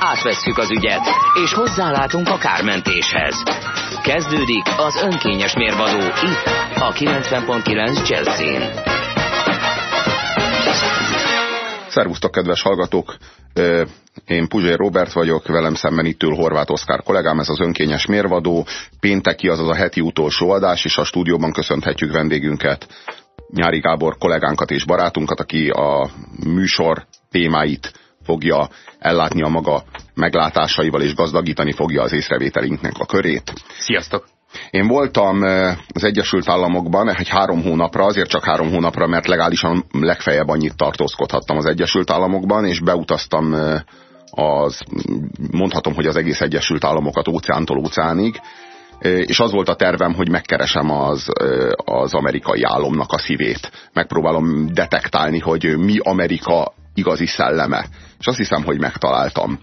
Átvesszük az ügyet, és hozzálátunk a kármentéshez. Kezdődik az önkényes mérvadó itt, a 90.9 Jazzin. Szervusztok, kedves hallgatók! Én Puzsé Robert vagyok, velem szemben itt ül Horváth Oszkár kollégám, ez az önkényes mérvadó. Pénteki, azaz a heti utolsó adás, és a stúdióban köszönhetjük vendégünket, Nyári Gábor kollégánkat és barátunkat, aki a műsor témáit fogja ellátni a maga meglátásaival, és gazdagítani fogja az észrevételinknek a körét. Sziasztok! Én voltam az Egyesült Államokban egy három hónapra, azért csak három hónapra, mert legálisan legfeljebb annyit tartózkodhattam az Egyesült Államokban, és beutaztam az, mondhatom, hogy az egész Egyesült Államokat óceántól óceánig, és az volt a tervem, hogy megkeresem az, az amerikai álomnak a szívét. Megpróbálom detektálni, hogy mi Amerika igazi szelleme. És azt hiszem, hogy megtaláltam.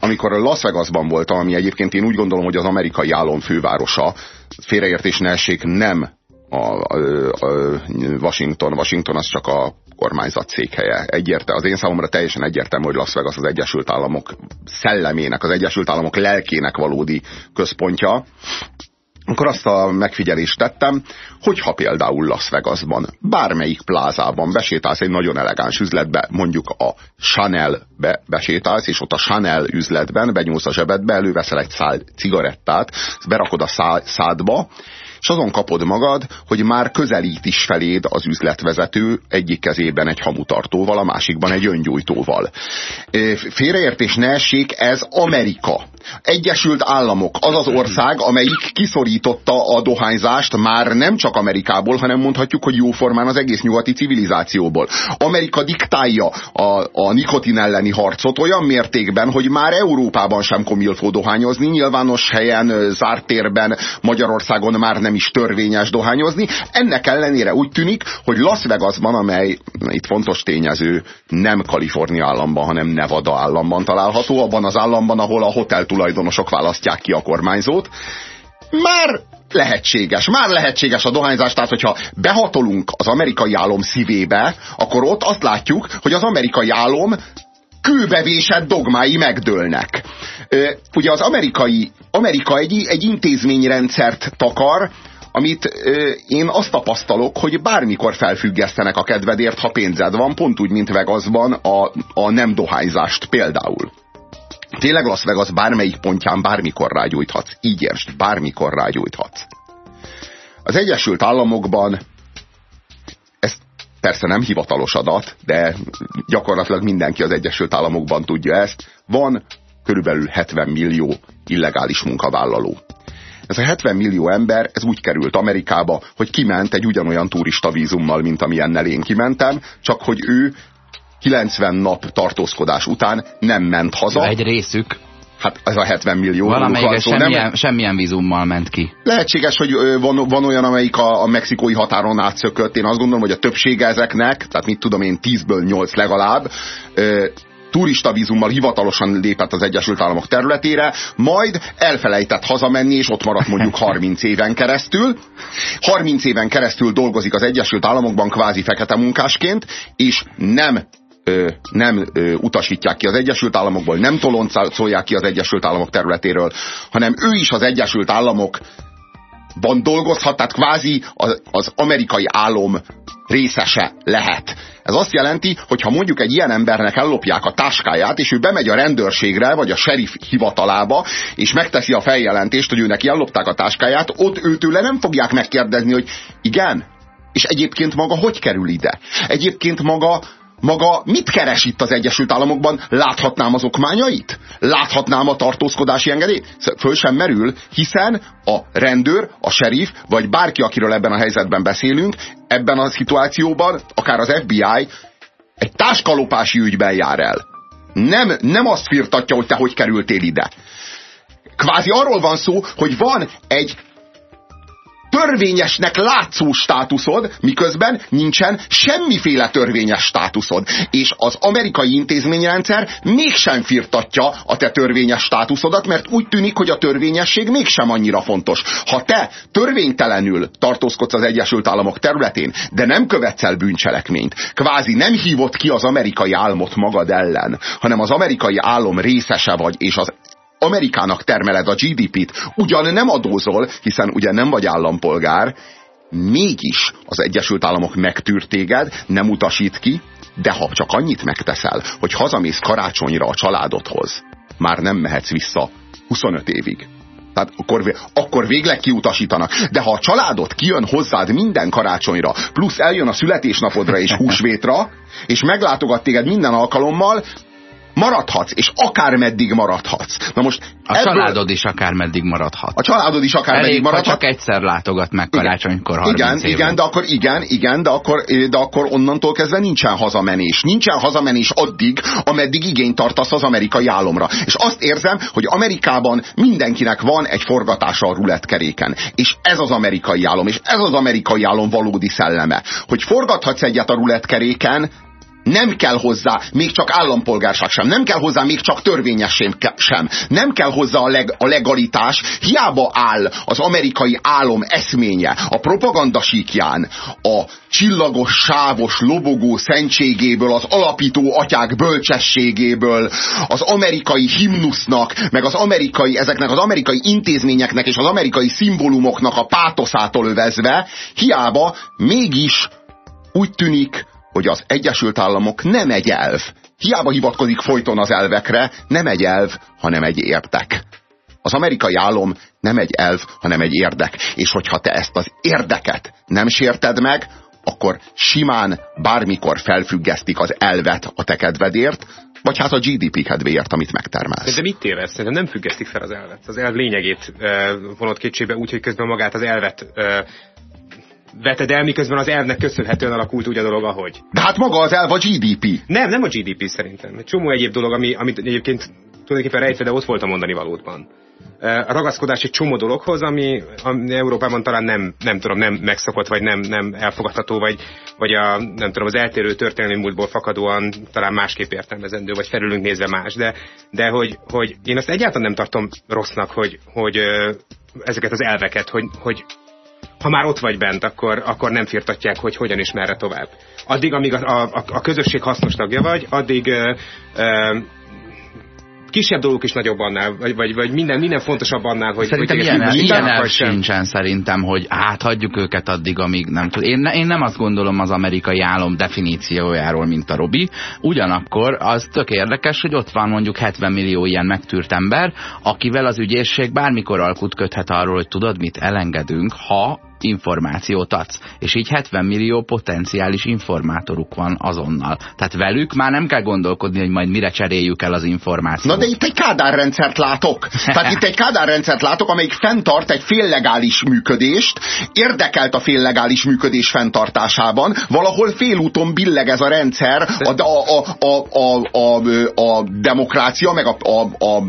Amikor Las Vegasban voltam, ami egyébként én úgy gondolom, hogy az amerikai álom fővárosa, félreértés ne essék, nem a, a, a Washington. Washington az csak a kormányzat székhelye. Egyérte, az én számomra teljesen egyértelmű, hogy Las Vegas az Egyesült Államok szellemének, az Egyesült Államok lelkének valódi központja akkor azt a megfigyelést tettem, hogyha például Las Vegasban, bármelyik plázában besétálsz egy nagyon elegáns üzletbe, mondjuk a Chanel-be besétálsz, és ott a Chanel üzletben benyúlsz a zsebedbe, előveszel egy szál cigarettát, berakod a szádba, és azon kapod magad, hogy már közelít is feléd az üzletvezető egyik kezében egy hamutartóval, a másikban egy öngyújtóval. Félreértés ne essék, ez Amerika. Egyesült Államok az az ország, amelyik kiszorította a dohányzást már nem csak Amerikából, hanem mondhatjuk, hogy jóformán az egész nyugati civilizációból. Amerika diktálja a, a nikotin elleni harcot olyan mértékben, hogy már Európában sem komilfó dohányozni, nyilvános helyen, zárt térben, Magyarországon már nem is törvényes dohányozni. Ennek ellenére úgy tűnik, hogy Las Vegasban, amely itt fontos tényező, nem Kalifornia államban, hanem Nevada államban található, abban az államban, ahol a hotel tulajdonosok választják ki a kormányzót, már lehetséges, már lehetséges a dohányzás, tehát hogyha behatolunk az amerikai álom szívébe, akkor ott azt látjuk, hogy az amerikai álom kőbevésett dogmái megdőlnek. Ugye az amerikai, Amerika egy, egy intézményrendszert takar, amit ö, én azt tapasztalok, hogy bármikor felfüggesztenek a kedvedért, ha pénzed van, pont úgy, mint Vegasban a, a nem dohányzást például. Tényleg Las Vegas bármelyik pontján bármikor rágyújthatsz. Így értsd, bármikor rágyújthatsz. Az Egyesült Államokban ez persze nem hivatalos adat, de gyakorlatilag mindenki az Egyesült Államokban tudja ezt. Van körülbelül 70 millió illegális munkavállaló. Ez a 70 millió ember, ez úgy került Amerikába, hogy kiment egy ugyanolyan turista vízummal, mint amilyennel én kimentem, csak hogy ő 90 nap tartózkodás után nem ment haza. Egy részük. Hát ez a 70 millió. Valamelyik semmilyen, nem... semmilyen vízummal ment ki. Lehetséges, hogy van, van olyan, amelyik a, a mexikói határon átszökött. Én azt gondolom, hogy a többsége ezeknek, tehát mit tudom én, 10-ből 8 legalább, turista vízummal hivatalosan lépett az Egyesült Államok területére, majd elfelejtett hazamenni, és ott maradt mondjuk 30 éven keresztül. 30 éven keresztül dolgozik az Egyesült Államokban kvázi fekete munkásként, és nem ö, nem ö, utasítják ki az Egyesült Államokból, nem toloncolják ki az Egyesült Államok területéről, hanem ő is az Egyesült Államokban dolgozhat, tehát kvázi az, az amerikai álom részese lehet. Ez azt jelenti, hogy ha mondjuk egy ilyen embernek ellopják a táskáját, és ő bemegy a rendőrségre, vagy a sheriff hivatalába, és megteszi a feljelentést, hogy őnek ellopták a táskáját, ott őtőle nem fogják megkérdezni, hogy igen, és egyébként maga hogy kerül ide? Egyébként maga maga mit keres itt az Egyesült Államokban? Láthatnám az okmányait? Láthatnám a tartózkodási engedélyt? Föl sem merül, hiszen a rendőr, a sheriff, vagy bárki, akiről ebben a helyzetben beszélünk, ebben a szituációban, akár az FBI, egy táskalopási ügyben jár el. Nem, nem azt firtatja, hogy te hogy kerültél ide. Kvázi arról van szó, hogy van egy törvényesnek látszó státuszod, miközben nincsen semmiféle törvényes státuszod. És az amerikai intézményrendszer mégsem firtatja a te törvényes státuszodat, mert úgy tűnik, hogy a törvényesség mégsem annyira fontos. Ha te törvénytelenül tartózkodsz az Egyesült Államok területén, de nem követsz el bűncselekményt, kvázi nem hívott ki az amerikai álmot magad ellen, hanem az amerikai álom részese vagy, és az Amerikának termeled a GDP-t, ugyan nem adózol, hiszen ugye nem vagy állampolgár, mégis az Egyesült Államok megtűr téged, nem utasít ki, de ha csak annyit megteszel, hogy hazamész karácsonyra a családodhoz, már nem mehetsz vissza 25 évig. Tehát akkor, akkor végleg kiutasítanak. De ha a családod kijön hozzád minden karácsonyra, plusz eljön a születésnapodra és húsvétra, és meglátogat téged minden alkalommal, maradhatsz, és akár meddig maradhatsz. Na most a ebből... családod is akár meddig maradhat. A családod is akár meddig maradhat. csak egyszer látogat meg karácsonykor 30 Igen, igen, de akkor igen, igen, de akkor, de akkor onnantól kezdve nincsen hazamenés. Nincsen hazamenés addig, ameddig igényt tartasz az amerikai álomra. És azt érzem, hogy Amerikában mindenkinek van egy forgatása a rulettkeréken. És ez az amerikai álom, és ez az amerikai álom valódi szelleme. Hogy forgathatsz egyet a rulettkeréken, nem kell hozzá még csak állampolgárság sem, nem kell hozzá még csak törvényes sem, nem kell hozzá a, leg, a legalitás, hiába áll az amerikai álom eszménye a propaganda síkján, a csillagos, sávos, lobogó szentségéből, az alapító atyák bölcsességéből, az amerikai himnusznak, meg az amerikai, ezeknek az amerikai intézményeknek és az amerikai szimbólumoknak a pátoszától övezve, hiába mégis úgy tűnik, hogy az Egyesült Államok nem egy elv. Hiába hivatkozik folyton az elvekre, nem egy elv, hanem egy érdek. Az amerikai álom nem egy elv, hanem egy érdek. És hogyha te ezt az érdeket nem sérted meg, akkor simán bármikor felfüggesztik az elvet a te kedvedért, vagy hát a GDP kedvéért, amit megtermelsz. De mit tévesz? Szerintem nem függesztik fel az elvet. Az elv lényegét e, vonott kétségbe úgy, hogy közben magát az elvet e, veted el, miközben az elvnek köszönhetően alakult úgy a dolog, ahogy. De hát maga az elv a GDP. Nem, nem a GDP szerintem. Egy csomó egyéb dolog, ami, amit egyébként tulajdonképpen rejtve, de ott volt a mondani valótban. A ragaszkodás egy csomó dologhoz, ami, ami Európában talán nem, nem tudom, nem megszokott, vagy nem, nem elfogadható, vagy, vagy a, nem tudom, az eltérő történelmi múltból fakadóan talán másképp értelmezendő, vagy felülünk nézve más. De, de hogy, hogy én azt egyáltalán nem tartom rossznak, hogy, hogy ezeket az elveket, hogy, hogy ha már ott vagy bent, akkor, akkor nem firtatják, hogy hogyan és merre tovább. Addig, amíg a, a, a közösség hasznos tagja vagy, addig ö, ö, kisebb dolgok is nagyobb annál, vagy, vagy, vagy minden, minden fontosabb annál, hogy... Szerintem hogy ilyen, ilyen elv sincsen szerintem, hogy áthagyjuk őket addig, amíg nem tud. Én, én nem azt gondolom az amerikai álom definíciójáról, mint a Robi. Ugyanakkor az tök érdekes, hogy ott van mondjuk 70 millió ilyen megtűrt ember, akivel az ügyészség bármikor alkut köthet arról, hogy tudod mit, elengedünk, ha információt adsz. És így 70 millió potenciális informátoruk van azonnal. Tehát velük már nem kell gondolkodni, hogy majd mire cseréljük el az információt. Na de itt egy kádárrendszert látok. Tehát itt egy kádárrendszert látok, amelyik fenntart egy féllegális működést, érdekelt a féllegális működés fenntartásában, valahol félúton billeg ez a rendszer, a, a, a, a, a, a demokrácia, meg a, a, a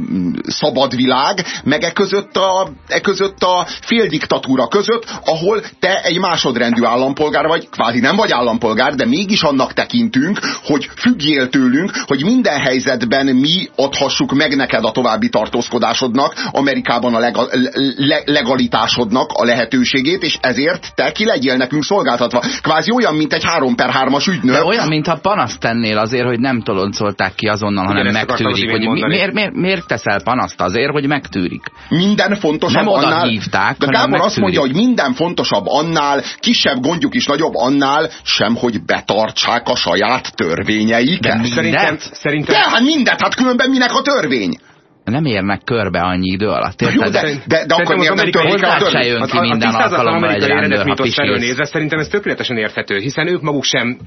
szabad világ, meg e között a, e között a féldiktatúra között, ahol ahol te egy másodrendű állampolgár vagy, kvázi nem vagy állampolgár, de mégis annak tekintünk, hogy függjél tőlünk, hogy minden helyzetben mi adhassuk meg neked a további tartózkodásodnak, Amerikában a lega, le, legalitásodnak a lehetőségét, és ezért te ki legyél nekünk szolgáltatva. Kvázi olyan, mint egy 3 per 3-as ügynök. De olyan, mintha panaszt tennél azért, hogy nem toloncolták ki azonnal, hanem Igen, megtűrik. Hogy mi, miért, miért, miért teszel panaszt azért, hogy megtűrik? Minden fontosabb nem annál... hívták, de Gábor azt mondja, hogy minden fontos fontosabb annál, kisebb gondjuk is nagyobb annál, sem, hogy betartsák a saját törvényeiket. De szerintem, szerintem... De hát mindent, hát különben minek a törvény? nem érnek körbe annyi idő alatt. Jó, de, de, de akkor miért nem törvény a törvény? Se jön ki minden alkalommal egy rendőr, ha nézve, szerintem ez tökéletesen érthető, hiszen ők maguk sem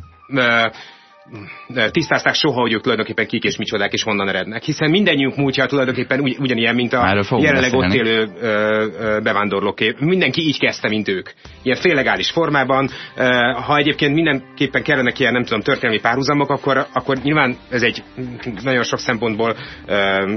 tisztázták soha, hogy ők tulajdonképpen kik és micsodák és honnan erednek. Hiszen mindennyiunk múltja tulajdonképpen ugy, ugyanilyen, mint a jelenleg beszélni. ott élő ö, ö, bevándorlóké. Mindenki így kezdte, mint ők. Ilyen féllegális formában. Ö, ha egyébként mindenképpen kellene ilyen, nem tudom, történelmi párhuzamok, akkor, akkor nyilván ez egy nagyon sok szempontból ö,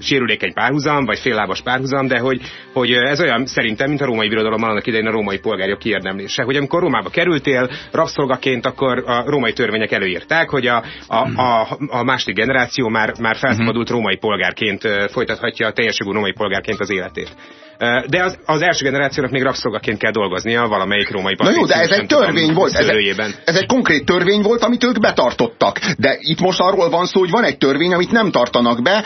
sérülékeny párhuzam, vagy féllábas párhuzam, de hogy, hogy ez olyan szerintem, mint a római birodalomban annak idején a római polgárjog kiérdemlése, hogy amikor Rómába kerültél rabszolgaként, akkor a római törvények előírták, hogy a, a, a, a második generáció már, már felszabadult római polgárként folytathatja a teljes jogú római polgárként az életét. De az, az első generációnak még rabszolgaként kell dolgoznia valamelyik római Na jó, de ez egy törvény volt. Ez egy, ez egy konkrét törvény volt, amit ők betartottak. De itt most arról van szó, hogy van egy törvény, amit nem tartanak be,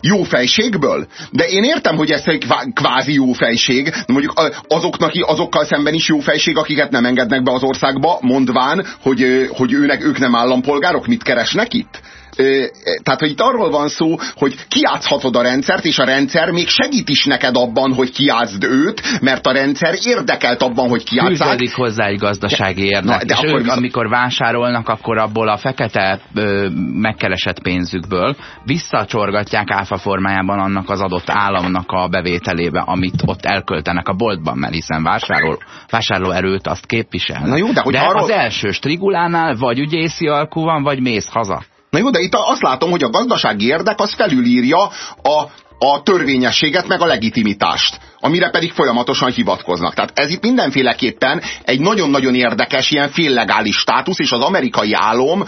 jó fejségből? De én értem, hogy ez egy kvázi jó fejség, de mondjuk azoknak, azokkal szemben is jó fejség, akiket nem engednek be az országba, mondván, hogy, hogy őnek, ők nem állampolgárok, mit keresnek itt? Tehát, hogy itt arról van szó, hogy kiátszhatod a rendszert, és a rendszer még segít is neked abban, hogy kiátszd őt, mert a rendszer érdekelt abban, hogy kiátszák. Fűződik hozzá egy gazdasági érdek. Na, de és akkor ők, amikor vásárolnak, akkor abból a fekete ö, megkeresett pénzükből visszacsorgatják áfa formájában annak az adott államnak a bevételébe, amit ott elköltenek a boltban, mert hiszen vásárol, vásárló erőt azt képvisel. Na jó, de, hogy de arról... az első strigulánál vagy ügyészi alkú van, vagy mész haza. Na jó, de itt azt látom, hogy a gazdasági érdek az felülírja a, a törvényességet, meg a legitimitást, amire pedig folyamatosan hivatkoznak. Tehát ez itt mindenféleképpen egy nagyon-nagyon érdekes, ilyen féllegális státusz, és az amerikai álom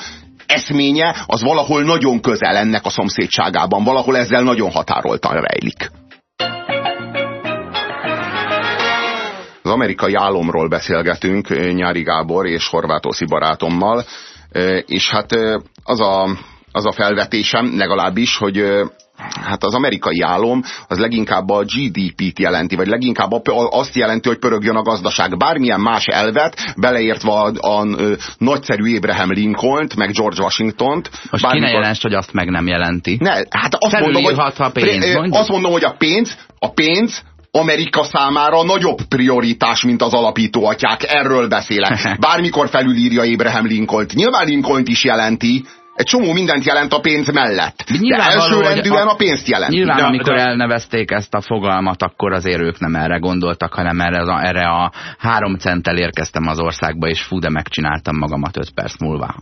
eszménye az valahol nagyon közel ennek a szomszédságában, valahol ezzel nagyon határoltan rejlik. Az amerikai álomról beszélgetünk Nyári Gábor és Horvátószi barátommal, és hát az a, az a felvetésem legalábbis, hogy hát az amerikai álom az leginkább a GDP-t jelenti, vagy leginkább azt jelenti, hogy pörögjön a gazdaság. Bármilyen más elvet, beleértve a, a, a nagyszerű Abraham Lincoln-t, meg George Washington-t. Most bármikor... ki ne jelens, hogy azt meg nem jelenti. Ne, hát azt mondom, hogy, a pénz, azt mondom, hogy a pénz, a pénz Amerika számára nagyobb prioritás, mint az alapító atyák. Erről beszélek. Bármikor felülírja Abraham Lincoln-t. Nyilván lincoln is jelenti, egy csomó mindent jelent a pénz mellett. De elsőrendűen a, a pénzt jelent. Nyilván, de, amikor de... elnevezték ezt a fogalmat, akkor azért ők nem erre gondoltak, hanem erre, a, erre a három centtel érkeztem az országba, és fú, de megcsináltam magamat öt perc múlva.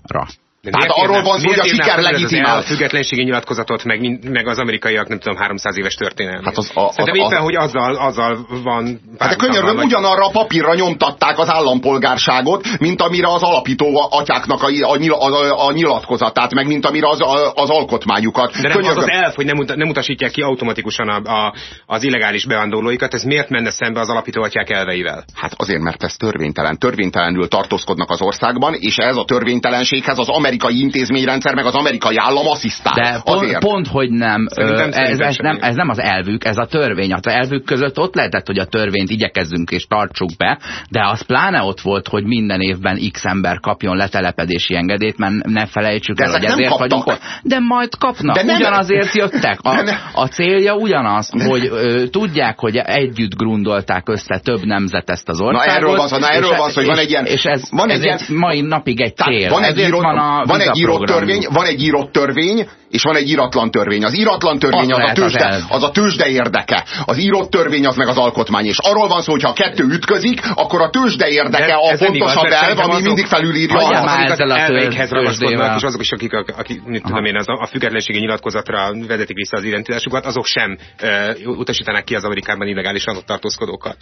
De Tehát arról van szó, hogy a siker legitimál. A függetlenségi nyilatkozatot, meg, meg az amerikaiak, nem tudom, 300 éves történelmi. Hát az, a, Szerintem az, éppen, hogy azzal, azzal van... Hát de könyörgöm, ugyanarra a papírra nyomtatták az állampolgárságot, mint amire az alapító atyáknak a, a, a, a nyilatkozatát, meg mint amire az, a, az alkotmányukat. De nem az az elf, hogy nem, nem utasítják ki automatikusan a, a, az illegális bevándorlóikat, ez miért menne szembe az alapító atyák elveivel? Hát azért, mert ez törvénytelen. Törvénytelenül tartózkodnak az országban, és ez a törvénytelenséghez az amerikai amerikai intézményrendszer, meg az amerikai állam asszisztál. De pont, pont, hogy nem. ez, ez, nem ez nem az elvük, ez a törvény. A elvük között ott lehetett, hogy a törvényt igyekezzünk és tartsuk be, de az pláne ott volt, hogy minden évben x ember kapjon letelepedési engedélyt, mert ne felejtsük el, hogy ezért kaptak. vagyunk. De majd kapnak. De nem, ugyanazért jöttek. A, a célja ugyanaz, hogy ö, tudják, hogy együtt grundolták össze több nemzet ezt az országot. Na erről van szó, na erről van szó, hogy van egy ilyen... És ez, van egy ez ilyen, mai napig egy cél. Van egy, írott, van, a van egy írott törvény, van egy írott törvény, és van egy iratlan törvény. Az iratlan törvény az, az, a, tőzsde, az, az a tőzsde érdeke. Az írott törvény az meg az alkotmány. És arról van szó, hogy ha a kettő ütközik, akkor a tőzsde érdeke De a fontosabb elv, ami mindig felülírja az elveikhez ragaszkodnak, és azok is, akik, akik mit tudom én, az, a függetlenségi nyilatkozatra vezetik vissza az identitásukat, azok sem uh, utasítanak ki az Amerikában illegálisan ott tartózkodókat.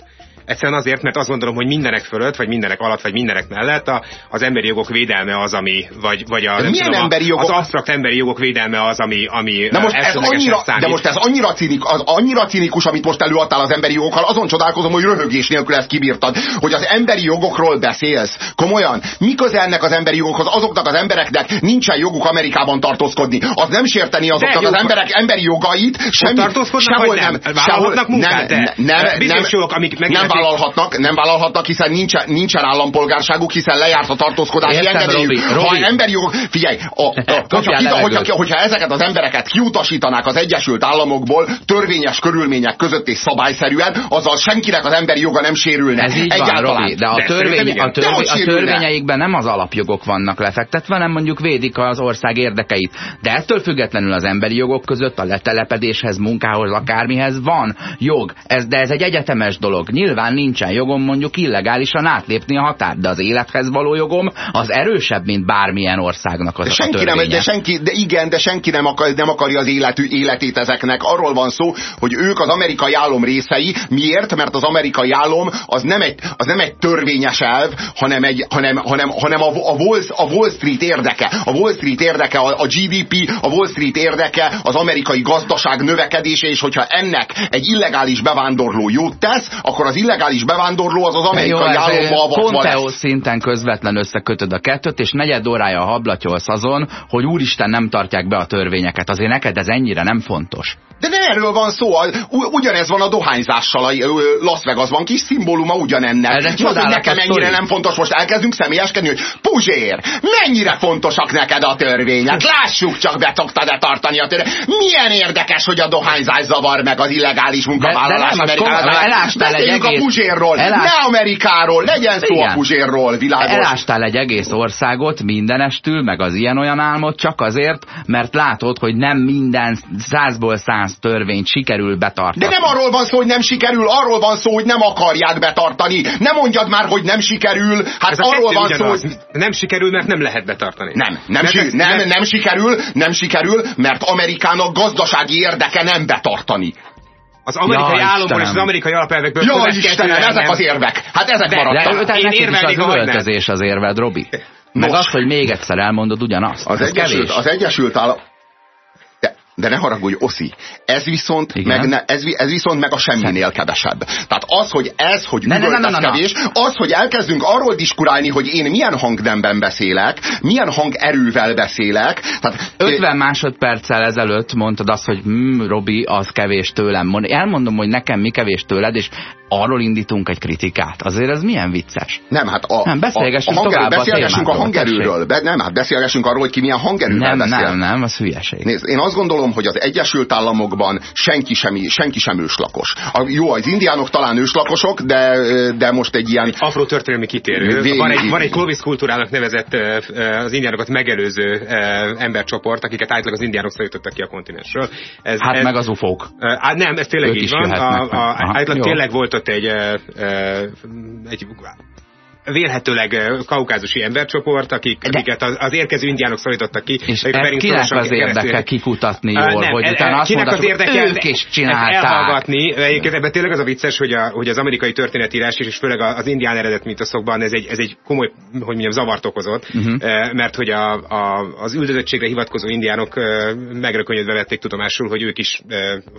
Egyszerűen azért, mert azt gondolom, hogy mindenek fölött, vagy mindenek alatt, vagy mindenek mellett a, az emberi jogok védelme az, ami, vagy, vagy a, nem milyen tudom, emberi jogok? az absztrakt emberi jogok védelme az, ami, ami de most ez annyira, számít. De most ez annyira, cinik, az annyira cinikus, amit most előadtál az emberi jogokkal, azon csodálkozom, hogy röhögés nélkül ezt kibírtad, hogy az emberi jogokról beszélsz. Komolyan, mi köze ennek az emberi jogokhoz? Azoknak az embereknek nincsen joguk Amerikában tartózkodni. Az nem sérteni azoknak de az emberek emberi jogait, semmi, sehol nem. nem. Sehol, munkát, nem, nem, nem, nem, jogok, amik nem vállalhatnak, nem vállalhatnak, hiszen nincsen, nincsen állampolgárságuk, hiszen lejárt a tartózkodási engedélyük. Ha emberi jogok, figyelj, a, a, hogyha, hogyha, hogyha ezeket az embereket kiutasítanák az Egyesült Államokból törvényes körülmények között és szabályszerűen, azzal senkinek az emberi joga nem sérülne. Ez így Egyáltalán. van, Robi, de a, törvény, a, törvény, a törvényeikben nem az alapjogok vannak lefektetve, hanem mondjuk védik az ország érdekeit. De ettől függetlenül az emberi jogok között a letelepedéshez, munkához, akármihez van jog. Ez, de ez egy egyetemes dolog. Nyilván nincsen jogom mondjuk illegálisan átlépni a határt, de az élethez való jogom az erősebb, mint bármilyen országnak az de senki a nem, de senki, de igen, de senki nem, akar, nem akarja az életű, életét ezeknek. Arról van szó, hogy ők az amerikai álom részei. Miért? Mert az amerikai álom az nem egy, az nem egy törvényes elv, hanem, egy, hanem, hanem, hanem a, a, Wall, a Wall Street érdeke. A Wall Street érdeke a, a GDP, a Wall Street érdeke az amerikai gazdaság növekedése, és hogyha ennek egy illegális bevándorló jót tesz, akkor az illegális bevándorló az az amerikai Jó, álomba avatva szinten közvetlen összekötöd a kettőt, és negyed órája hablatyolsz azon, hogy úristen nem tartják be a törvényeket. Azért neked ez ennyire nem fontos. De nem erről van szó, ugyanez van a dohányzással a Las Vegasban, kis szimbóluma ugyanennek. Ez és az, hogy nekem ennyire nem fontos, most elkezdünk személyeskedni, hogy Puzsér, mennyire fontosak neked a törvények? Lássuk csak, be szoktad-e tartani a törvények. Milyen érdekes, hogy a dohányzás zavar meg az illegális munkavállalás Amerikában. Beszéljünk a Puzsérról, elás... ne Amerikáról, legyen szó Igen. a Puzsérról, világos. Elástál egy egész országot mindenestül, meg az ilyen-olyan álmot, csak azért, mert látod, hogy nem minden százból száz törvényt sikerül betartani. De nem arról van szó, hogy nem sikerül, arról van szó, hogy nem akarják betartani. Nem mondjad már, hogy nem sikerül. Hát Ez arról van szó, hogy... Nem sikerül, mert nem lehet betartani. Nem, nem, si ez, nem, nem, nem sikerül, nem sikerül, mert Amerikának gazdasági érdeke nem betartani. Az amerikai ja, államból és az amerikai alapelvekből Ja, Istenem, ezek az érvek. Hát ezek de, maradtak. De, de én érvelnék az üvöltözés az érved, Robi. Meg Nos, az, hogy még egyszer elmondod ugyanazt. Az, Egyesült, az Egyesült Állam... De ne haragudj, Oszi, ez viszont, meg, ne, ez, ez viszont meg a semminél kevesebb. Tehát az, hogy ez, hogy ne, ne, ne, ne, ne, kevés, az, hogy elkezdünk arról diskurálni, hogy én milyen hangnemben beszélek, milyen hangerővel beszélek. Tehát, 50 másodperccel ezelőtt mondtad azt, hogy hm, Robi, az kevés tőlem. Elmondom, hogy nekem mi kevés tőled, és arról indítunk egy kritikát. Azért ez milyen vicces. Nem, hát a, nem, beszélgessünk a, a hanger, beszélgessünk a, a hangerőről. Be, nem, hát beszélgessünk arról, hogy ki milyen hangerővel nem, beszél. Nem, nem, az hülyeség. Nézd, én azt gondolom, hogy az Egyesült Államokban senki sem, senki sem őslakos. A, jó, az indiánok talán őslakosok, de, de most egy ilyen... Afro történelmi kitérő. Vé, van egy, van egy Clovis kultúrának nevezett az indiánokat megelőző embercsoport, akiket általában az indiánok szállítottak ki a kontinensről. Ez, hát ez, meg az ufók. Hát nem, ez tényleg ők így van. A, a, általában tényleg volt ott egy, egy vélhetőleg kaukázusi embercsoport, akik, De... akiket az, az érkező indiánok szorítottak ki. És e, kinek az érdeke kikutatni jól, uh, nem, hogy utána azt mondod, az érdeke, ők is csinálták. Elhallgatni. Egyébként ebben tényleg az a vicces, hogy, a, hogy az amerikai történetírás és főleg az indián eredet mitoszokban ez egy, ez egy komoly, hogy mondjam, zavart okozott, uh-huh. mert hogy a, a, az üldözöttségre hivatkozó indiánok megrökönyödve vették tudomásul, hogy ők is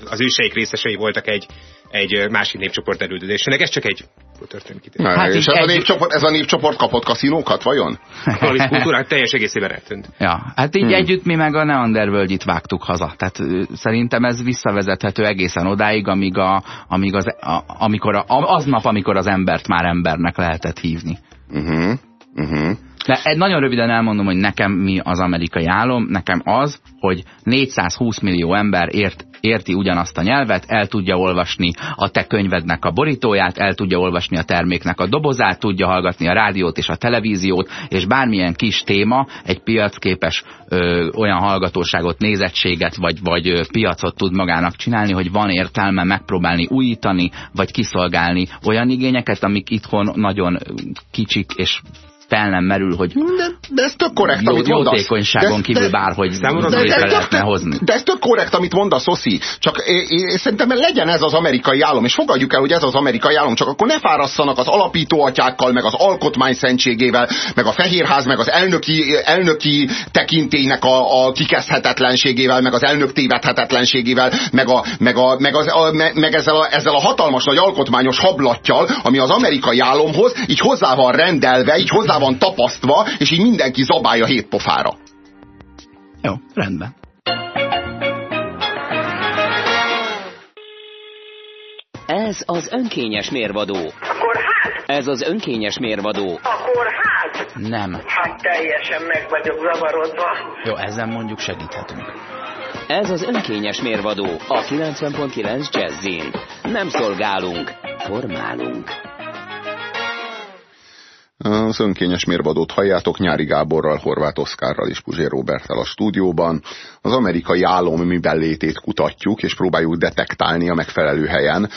az őseik részesei voltak egy, egy másik népcsoport elüldözésének. Ez csak egy történelmi Hát és ez, egy... a népcsoport, ez a népcsoport kapott kaszinókat, vajon? A kultúrák teljes egészében eltűnt. Ja, hát így hmm. együtt mi meg a Neandervölgyit vágtuk haza. Tehát szerintem ez visszavezethető egészen odáig, amíg a, amíg az, a, amikor a, aznap, amikor az embert már embernek lehetett hívni. Uh -huh. Uh -huh. De nagyon röviden elmondom, hogy nekem mi az amerikai álom. Nekem az, hogy 420 millió ember ért érti ugyanazt a nyelvet, el tudja olvasni a te könyvednek a borítóját, el tudja olvasni a terméknek a dobozát, tudja hallgatni a rádiót és a televíziót, és bármilyen kis téma egy piacképes ö, olyan hallgatóságot, nézettséget, vagy, vagy ö, piacot tud magának csinálni, hogy van értelme megpróbálni újítani, vagy kiszolgálni olyan igényeket, amik itthon nagyon kicsik és fel nem merül, hogy de, de ez tök korrekt, jó, amit mondasz. Jótékonyságon kívül de, bárhogy de, de, de, lehetne hozni. De ez tök korrekt, amit mondasz, Oszi. Csak én, én, szerintem legyen ez az amerikai állam, és fogadjuk el, hogy ez az amerikai állam, csak akkor ne fárasszanak az alapítóatyákkal, meg az alkotmány szentségével, meg a Fehérház, meg az elnöki, elnöki tekintélynek a, a kikezdhetetlenségével, meg az elnök tévedhetetlenségével, meg, a, meg, a, meg, az, a, meg ezzel, a, ezzel a hatalmas nagy alkotmányos hablattyal, ami az amerikai álomhoz így hozzá van rendelve, így hozzá hozzá van tapasztva, és így mindenki zabálja hét pofára. Jó, rendben. Ez az önkényes mérvadó. Akkor hát? Ez az önkényes mérvadó. Akkor hát? Nem. Hát teljesen meg vagyok zavarodva. Jó, ezen mondjuk segíthetünk. Ez az önkényes mérvadó a 90.9 Jazzin. Nem szolgálunk, formálunk. Az önkényes mérvadót halljátok Nyári Gáborral, Horváth Oszkárral és Puzsér Roberttel a stúdióban. Az amerikai álom miben létét kutatjuk, és próbáljuk detektálni a megfelelő helyen.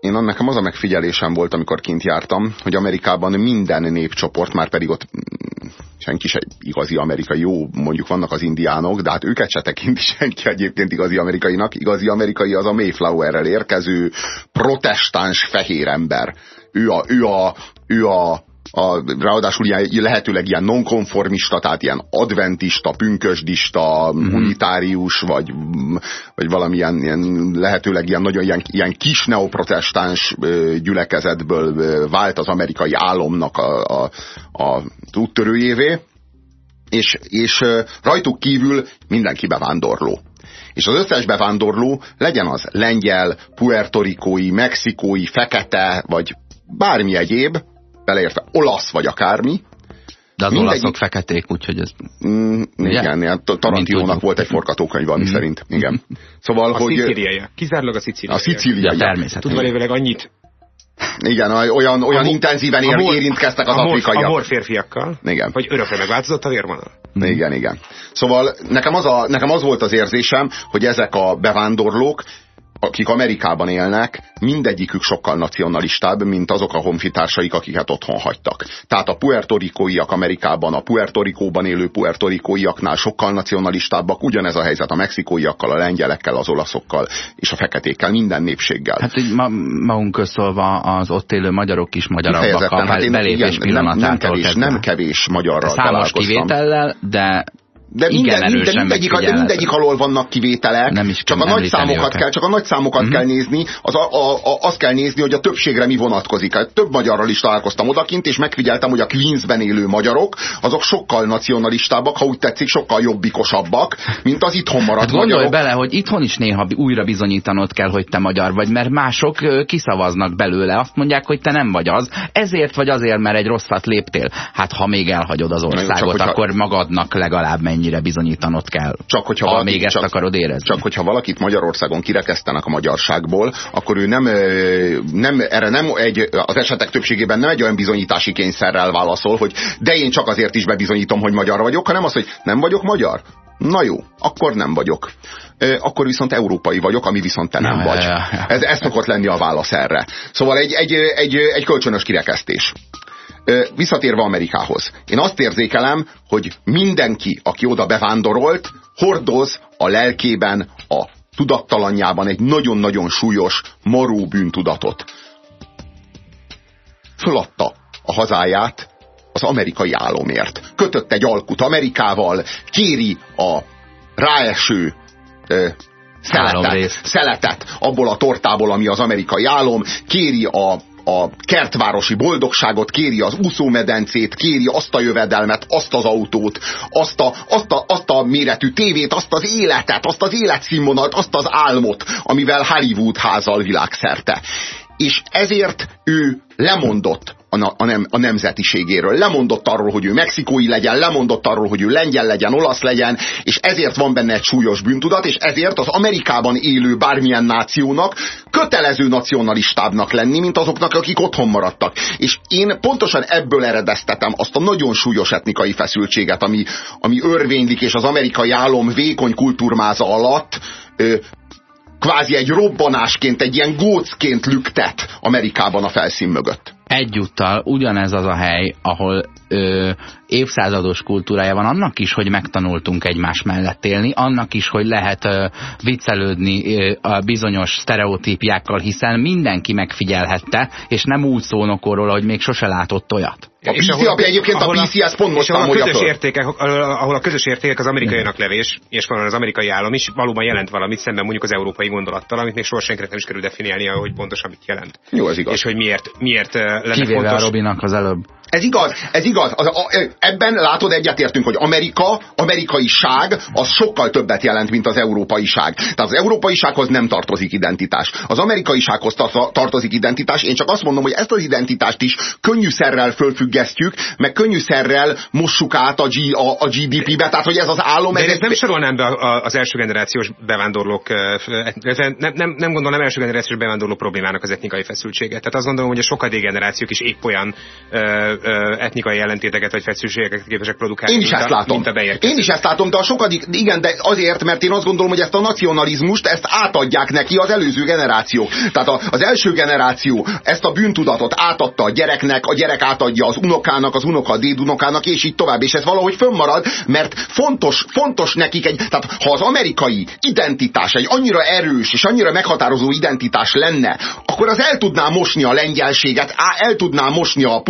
én nekem az a megfigyelésem volt, amikor kint jártam, hogy Amerikában minden népcsoport, már pedig ott mm, senki se igazi amerikai, jó, mondjuk vannak az indiánok, de hát őket se tekinti senki egyébként igazi amerikainak. Igazi amerikai az a Mayflowerrel érkező protestáns fehér ember. Ő a, ő a, ő a a, ráadásul ilyen, lehetőleg ilyen nonkonformista, tehát ilyen adventista, pünkösdista, mm-hmm. unitárius, vagy, vagy valamilyen ilyen, lehetőleg ilyen nagyon ilyen, ilyen kis neoprotestáns gyülekezetből vált az amerikai álomnak a, a, a úttörőjévé, és, és rajtuk kívül mindenki bevándorló. És az összes bevándorló legyen az lengyel, puertorikói, mexikói, fekete, vagy bármi egyéb, beleértve olasz vagy akármi. De az mindegyik... olaszok feketék, úgyhogy ez... Mm, igen, igen Tarantinónak volt egy forgatókönyv, ami mm. szerint. Igen. Szóval, a hogy... szicíliaiak. Kizárólag a szicíliaiak. A szicíliaiak. Ja, természetesen. Tudva lévőleg annyit igen, olyan, olyan a intenzíven a mor, érintkeztek az a afrikaiak. A mor férfiakkal. Igen. Hogy örökre megváltozott a vérvonal. Igen, igen. Szóval nekem az, a, nekem az volt az érzésem, hogy ezek a bevándorlók akik Amerikában élnek, mindegyikük sokkal nacionalistább, mint azok a honfitársaik, akiket otthon hagytak. Tehát a puertorikóiak Amerikában, a puertorikóban élő puertorikóiaknál sokkal nacionalistábbak, ugyanez a helyzet a mexikóiakkal, a lengyelekkel, az olaszokkal és a feketékkel, minden népséggel. Hát így ma, magunk közszólva az ott élő magyarok is magyarabbak a hát belépés igen, nem, nem, kevés, nem kevés magyarral Számos kivétellel, de de minden, Igen, minden, mindegyik, de mindegyik alól vannak kivételek, nem is csak, a nagy számokat kell, csak a nagy számokat uh-huh. kell nézni, az a, a, a, azt kell nézni, hogy a többségre mi vonatkozik. Hát több magyarral is találkoztam odakint, és megfigyeltem, hogy a Queensben élő magyarok, azok sokkal nacionalistábbak, ha úgy tetszik, sokkal jobbikosabbak, mint az itthon maradt hát magyarok. bele, hogy itthon is néha újra bizonyítanod kell, hogy te magyar vagy, mert mások kiszavaznak belőle, azt mondják, hogy te nem vagy az, ezért vagy azért, mert egy rosszat léptél. Hát ha még elhagyod az országot, csak, akkor magadnak legalább mennyi mennyire bizonyítanod kell, csak hogyha ha valaki, még ezt csak, akarod érezni. Csak hogyha valakit Magyarországon kirekesztenek a magyarságból, akkor ő nem, nem erre nem egy, az esetek többségében nem egy olyan bizonyítási kényszerrel válaszol, hogy de én csak azért is bebizonyítom, hogy magyar vagyok, hanem az, hogy nem vagyok magyar. Na jó, akkor nem vagyok. Akkor viszont európai vagyok, ami viszont te nem vagy. Ez, ez szokott lenni a válasz erre. Szóval egy, egy, egy, egy kölcsönös kirekesztés visszatérve Amerikához. Én azt érzékelem, hogy mindenki, aki oda bevándorolt, hordoz a lelkében, a tudattalanjában egy nagyon-nagyon súlyos, maró bűntudatot. Föladta a hazáját az amerikai álomért. Kötött egy alkut Amerikával, kéri a ráeső ö, szeletet, szeletet abból a tortából, ami az amerikai álom, kéri a a kertvárosi boldogságot, kéri az úszómedencét, kéri azt a jövedelmet, azt az autót, azt a, azt a, azt a méretű tévét, azt az életet, azt az életszínvonalat, azt az álmot, amivel Hollywood házal világszerte. És ezért ő lemondott a, a, nem, a nemzetiségéről. Lemondott arról, hogy ő mexikói legyen, lemondott arról, hogy ő lengyel legyen, olasz legyen, és ezért van benne egy súlyos bűntudat, és ezért az Amerikában élő bármilyen nációnak kötelező nacionalistábbnak lenni, mint azoknak, akik otthon maradtak. És én pontosan ebből eredeztetem azt a nagyon súlyos etnikai feszültséget, ami, ami örvénylik, és az amerikai álom vékony kultúrmáza alatt ö, kvázi egy robbanásként, egy ilyen gócként lüktet Amerikában a felszín mögött. Egyúttal ugyanez az a hely, ahol ö, évszázados kultúrája van annak is, hogy megtanultunk egymás mellett élni, annak is, hogy lehet ö, viccelődni ö, a bizonyos sztereotípiákkal, hiszen mindenki megfigyelhette, és nem úgy szónokorról, hogy még sose látott olyat. A PC, ahol, egyébként ahol a PC ezt pont most ahol a közös értékek, ahol a közös értékek az amerikaiak levés, és van az amerikai állam is, valóban jelent valamit szemben mondjuk az európai gondolattal, amit még soha senkinek nem is kerül definiálni, hogy pontosan mit jelent. Jó, ez igaz. És hogy miért, miért lenne Kivéve fontos. a Robinak az előbb. Ez igaz, ez igaz. Az, a, ebben látod, egyetértünk, hogy Amerika, amerikaiság az sokkal többet jelent, mint az európaiság. Tehát az európaisághoz nem tartozik identitás. Az amerikaisághoz tartozik identitás. Én csak azt mondom, hogy ezt az identitást is könnyűszerrel fölfüggesztjük, meg könnyűszerrel mossuk át a, G, a, a GDP-be. Tehát, hogy ez az állam... De ez nem sorolnám be az első generációs bevándorlók, nem, nem, nem gondolom nem első generációs bevándorló problémának az etnikai feszültséget. Tehát azt gondolom, hogy a sokkal generációk is épp olyan etnikai ellentéteket vagy feszültségeket képesek produkálni. Én is ezt látom. Mint a. Én is ezt látom, de a sokadik, igen, de azért, mert én azt gondolom, hogy ezt a nacionalizmust, ezt átadják neki az előző generációk. Tehát a, az első generáció ezt a bűntudatot átadta a gyereknek, a gyerek átadja az unokának, az unoka a dédunokának, és így tovább, és ez valahogy fönnmarad, mert fontos, fontos nekik egy, tehát ha az amerikai identitás egy annyira erős és annyira meghatározó identitás lenne, akkor az el tudná mosni a lengyelséget, el tudná mosni a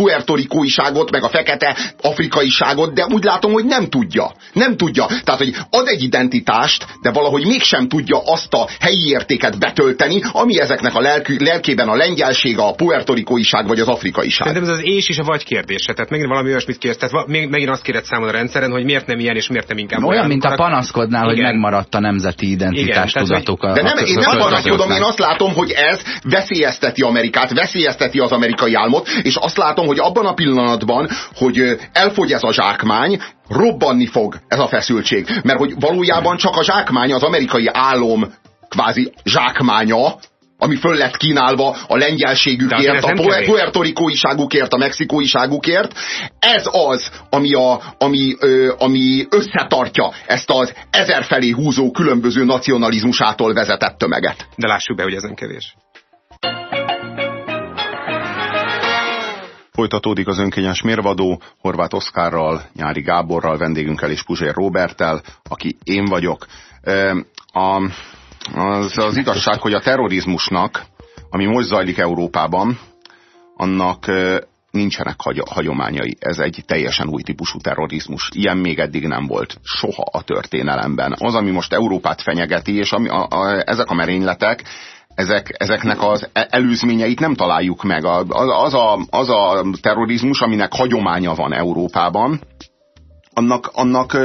puertorikóiságot, meg a fekete afrikaiságot, de úgy látom, hogy nem tudja. Nem tudja. Tehát, hogy ad egy identitást, de valahogy mégsem tudja azt a helyi értéket betölteni, ami ezeknek a lelkű, lelkében a lengyelsége, a puertorikóiság vagy az afrikaiság. Szerintem ez az és is a vagy kérdése. Tehát megint valami olyasmit kérsz. Tehát megint azt kéred számon a rendszeren, hogy miért nem ilyen és miért nem inkább Olyan, mint a panaszkodnál, hogy Igen. megmaradt a nemzeti identitás Igen, tehát, tudatok. a- De nem, én nem panaszkodom, én azt látom, hogy ez veszélyezteti Amerikát, veszélyezteti az amerikai álmot, és azt látom, hogy abban a pillanatban, hogy ö, elfogy ez a zsákmány, robbanni fog ez a feszültség. Mert hogy valójában csak a zsákmány, az amerikai álom kvázi zsákmánya, ami föl lett kínálva a lengyelségükért, a puertorikóiságukért, a mexikóiságukért. Ez az, ami, a, ami, ö, ami összetartja ezt az ezerfelé húzó különböző nacionalizmusától vezetett tömeget. De lássuk be, hogy ez nem kevés. Folytatódik az önkényes mérvadó Horváth Oszkárral, Nyári Gáborral, vendégünkkel és Puzsér Roberttel, aki én vagyok. A, az, az igazság, hogy a terrorizmusnak, ami most zajlik Európában, annak nincsenek hagy, hagyományai. Ez egy teljesen új típusú terrorizmus. Ilyen még eddig nem volt soha a történelemben. Az, ami most Európát fenyegeti, és ami, a, a, ezek a merényletek, ezek, ezeknek az e- előzményeit nem találjuk meg. Az a, az a terrorizmus, aminek hagyománya van Európában, annak, annak,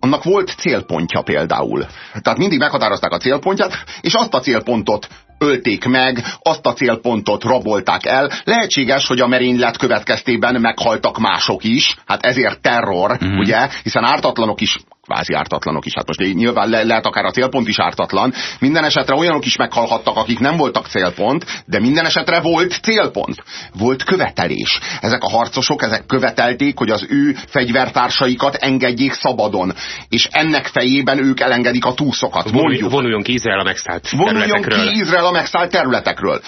annak volt célpontja például. Tehát mindig meghatározták a célpontját, és azt a célpontot ölték meg, azt a célpontot rabolták el. Lehetséges, hogy a merénylet következtében meghaltak mások is, hát ezért terror, uh-huh. ugye, hiszen ártatlanok is kvázi ártatlanok is, hát most nyilván le, lehet akár a célpont is ártatlan. Minden esetre olyanok is meghalhattak, akik nem voltak célpont, de minden esetre volt célpont. Volt követelés. Ezek a harcosok, ezek követelték, hogy az ő fegyvertársaikat engedjék szabadon. És ennek fejében ők elengedik a túszokat. Mondjuk. Vonuljon ki Izrael a megszállt Vonuljon területekről. ki Izrael a megszállt területekről.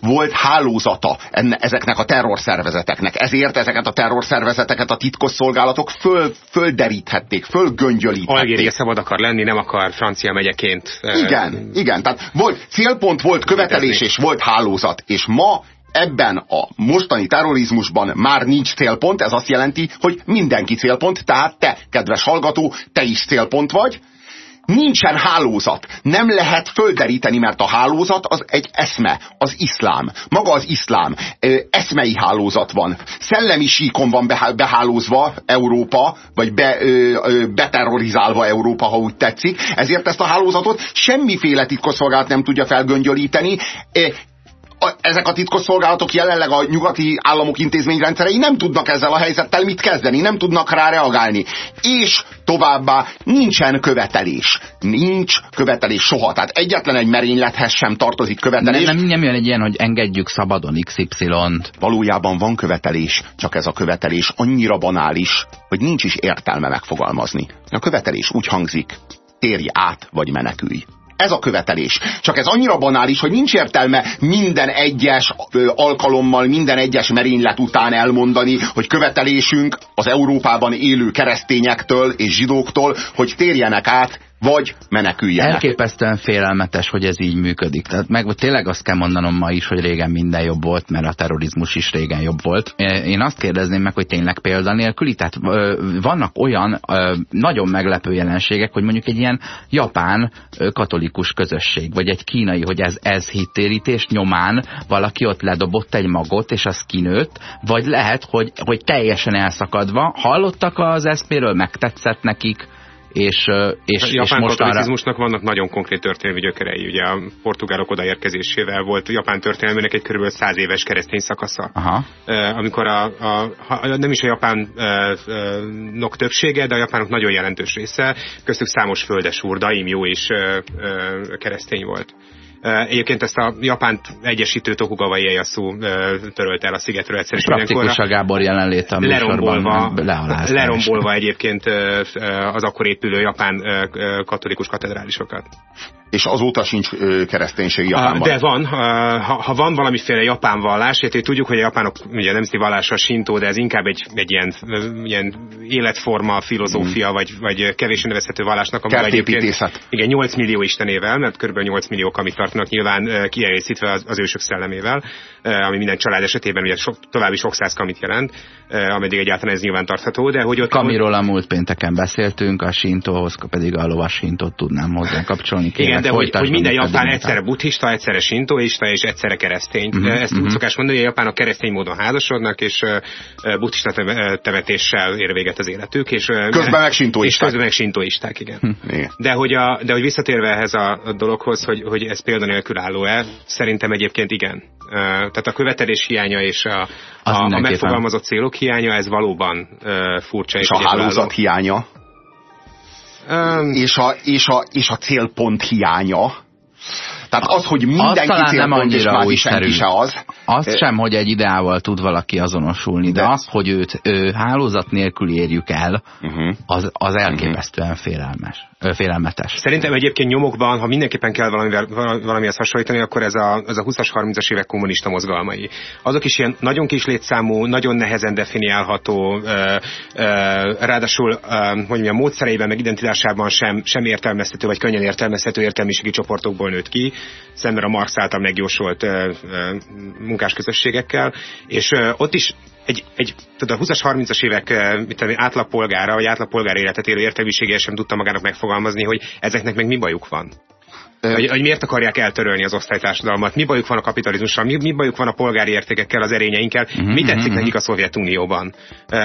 Volt hálózata enne, ezeknek a terrorszervezeteknek. Ezért ezeket a terrorszervezeteket a titkosszolgálatok föl, földeríthették, fölgöngyölíthették. Algéria szabad akar lenni, nem akar francia megyeként. Igen, igen. Tehát volt célpont, volt követelés Létezni. és volt hálózat. És ma ebben a mostani terrorizmusban már nincs célpont, ez azt jelenti, hogy mindenki célpont, tehát te, kedves hallgató, te is célpont vagy, nincsen hálózat. Nem lehet földeríteni, mert a hálózat az egy eszme, az iszlám. Maga az iszlám. Eszmei hálózat van. Szellemi síkon van behá- behálózva Európa, vagy be, ö, ö, beterrorizálva Európa, ha úgy tetszik. Ezért ezt a hálózatot semmiféle titkosszolgálat nem tudja felgöngyölíteni. Ezek a titkosszolgálatok jelenleg a nyugati államok intézményrendszerei nem tudnak ezzel a helyzettel mit kezdeni, nem tudnak rá reagálni. És továbbá nincsen követelés. Nincs követelés soha. Tehát egyetlen egy merénylethez sem tartozik Nem, követelés. nem, nem jön egy ilyen, hogy engedjük szabadon XY-t. Valójában van követelés, csak ez a követelés annyira banális, hogy nincs is értelme megfogalmazni. A követelés úgy hangzik, térj át, vagy menekülj. Ez a követelés. Csak ez annyira banális, hogy nincs értelme minden egyes alkalommal, minden egyes merénylet után elmondani, hogy követelésünk az Európában élő keresztényektől és zsidóktól, hogy térjenek át, vagy meneküljenek. Elképesztően félelmetes, hogy ez így működik. Tehát meg tényleg azt kell mondanom ma is, hogy régen minden jobb volt, mert a terrorizmus is régen jobb volt. Én azt kérdezném meg, hogy tényleg példanélküli, tehát vannak olyan nagyon meglepő jelenségek, hogy mondjuk egy ilyen japán katolikus közösség, vagy egy kínai, hogy ez, ez hittérítés nyomán valaki ott ledobott egy magot, és az kinőtt, vagy lehet, hogy, hogy teljesen elszakadva hallottak az eszméről, megtetszett nekik, és, és, A és japán most arra... katolicizmusnak vannak nagyon konkrét történelmi gyökerei. Ugye a portugálok odaérkezésével volt a japán történelmének egy kb. 100 éves keresztény szakasza. Aha. Amikor a, a, a, nem is a japánok többsége, de a japánok nagyon jelentős része, köztük számos földes úr, daimjó is keresztény volt. Egyébként ezt a Japánt egyesítő Tokugawa Ieyasu törölt el a szigetről egyszer is Praktikus a Gábor jelenlét a lerombolva, lerombolva egyébként az akkor épülő japán katolikus katedrálisokat. És azóta sincs kereszténység Japánban. De van. Ha, ha van valamiféle japán vallás, hát tudjuk, hogy a japánok ugye nemzeti vallása sintó, de ez inkább egy, egy ilyen, ilyen életforma, filozófia, mm. vagy, vagy kevés nevezhető vallásnak. Kertépítészet. Igen, 8 millió istenével, mert kb. 8 millió amit tartanak nyilván kiegészítve az, az ősök szellemével, ami minden család esetében ugye sok, további sok száz kamit jelent, ameddig egyáltalán ez nyilván tartható, de hogy ott... Kamiról a múlt pénteken beszéltünk, a sintóhoz pedig a lovas sintót tudnám hozzá kapcsolni. Igen, de hogy, hogy minden japán egyszerre buddhista, egyszerre sintoista és egyszerre keresztény. Uh-huh, Ezt uh-huh. úgy mhm. szokás mondani, hogy a japánok keresztény módon házasodnak, és buddhista temetéssel ér véget az életük. És, közben meg sintoisták. És közben meg sintoisták, igen. Hm. igen. De, hogy a, de hogy visszatérve ehhez a, a dologhoz, hogy, hogy ez példanélkül álló-e, szerintem egyébként igen. Tehát a követelés hiánya és a, a, a megfogalmazott célok hiánya, ez valóban furcsa. És, és a hálózat hiánya? Um, és, a, és, a, és a célpont hiánya. Tehát az, hogy mindenki célpont, és már senki se az. Azt sem, hogy egy ideával tud valaki azonosulni, de, de azt, hogy őt ő, hálózat nélkül érjük el, uh -huh. az, az elképesztően félelmes félelmetes. Szerintem egyébként nyomokban, ha mindenképpen kell valamivel, valamihez hasonlítani, akkor ez a, ez a 20-as, 30-as évek kommunista mozgalmai. Azok is ilyen nagyon kis létszámú, nagyon nehezen definiálható, ráadásul hogy mondjam, módszereiben, meg identitásában sem, sem értelmezhető, vagy könnyen értelmezhető értelmiségi csoportokból nőtt ki, szemben a Marx által megjósolt munkásközösségekkel, és ott is egy, egy tudod, a 20-as, 30-as évek mit átlagpolgára, vagy átlagpolgár életet élő értelmiséggel sem tudta magának megfogalmazni, hogy ezeknek meg mi bajuk van. Hogy, hogy miért akarják eltörölni az osztálytársadalmat, mi bajuk van a kapitalizmussal, mi, mi bajuk van a polgári értékekkel, az erényeinkkel, uh-huh, mi tetszik uh-huh. nekik a Szovjetunióban.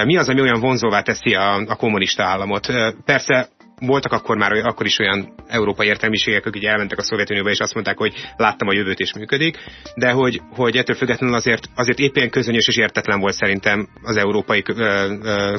Mi az, ami olyan vonzóvá teszi a, a kommunista államot. Persze voltak akkor már akkor is olyan európai értelmiségek, akik elmentek a Szovjetunióba, és azt mondták, hogy láttam a jövőt és működik, de hogy, hogy ettől függetlenül azért, azért éppen közönyös és értetlen volt szerintem az európai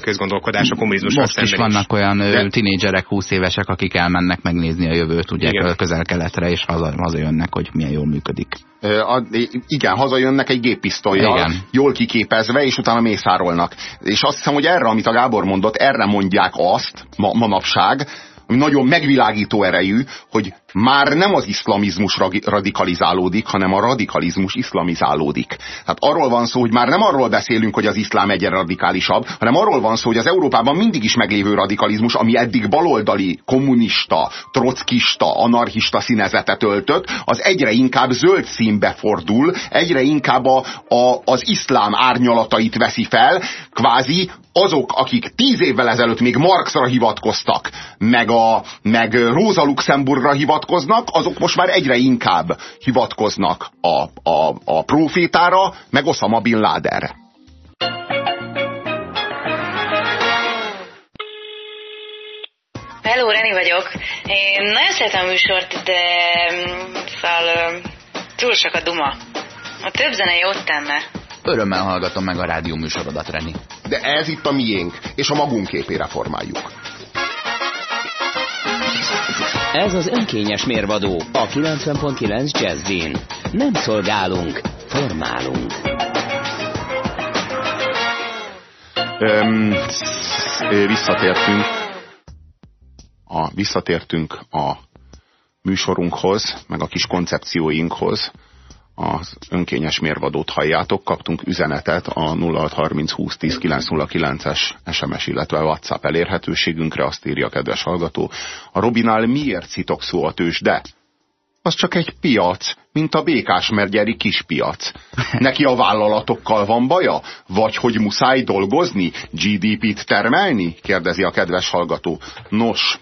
közgondolkodás a kommunizmus. Most is vannak is. olyan de... tinédzserek, 20 évesek, akik elmennek megnézni a jövőt, ugye közel-keletre, és haza, hazajönnek, hogy milyen jól működik. A, igen, hazajönnek egy géppisztolyjal, jól kiképezve, és utána mészárolnak. És azt hiszem, hogy erre, amit a Gábor mondott, erre mondják azt ma, manapság, ami nagyon megvilágító erejű, hogy már nem az iszlamizmus radikalizálódik, hanem a radikalizmus iszlamizálódik. Tehát arról van szó, hogy már nem arról beszélünk, hogy az iszlám egyre radikálisabb, hanem arról van szó, hogy az Európában mindig is meglévő radikalizmus, ami eddig baloldali, kommunista, trockista, anarchista színezetet öltött, az egyre inkább zöld színbe fordul, egyre inkább a, a, az iszlám árnyalatait veszi fel, kvázi azok, akik tíz évvel ezelőtt még Marxra hivatkoztak, meg, a, meg Rosa Luxemburgra hivatkoznak, azok most már egyre inkább hivatkoznak a, a, a profétára, meg Osama Bin Ladenre. Hello, Reni vagyok. Én nagyon szeretem a műsort, de szóval túl sok a duma. A több zene jót tenne. Örömmel hallgatom meg a rádió műsorodat, Reni. De ez itt a miénk, és a magunk képére formáljuk. Ez az önkényes mérvadó a 90.9 Jazzin. Nem szolgálunk, formálunk. Öm, visszatértünk a, visszatértünk a műsorunkhoz, meg a kis koncepcióinkhoz, az önkényes mérvadót halljátok, kaptunk üzenetet a 0630 es SMS, illetve WhatsApp elérhetőségünkre, azt írja a kedves hallgató. A Robinál miért citok szó a tős, de az csak egy piac, mint a békásmergyeri kispiac. Neki a vállalatokkal van baja? Vagy hogy muszáj dolgozni, GDP-t termelni? kérdezi a kedves hallgató. Nos,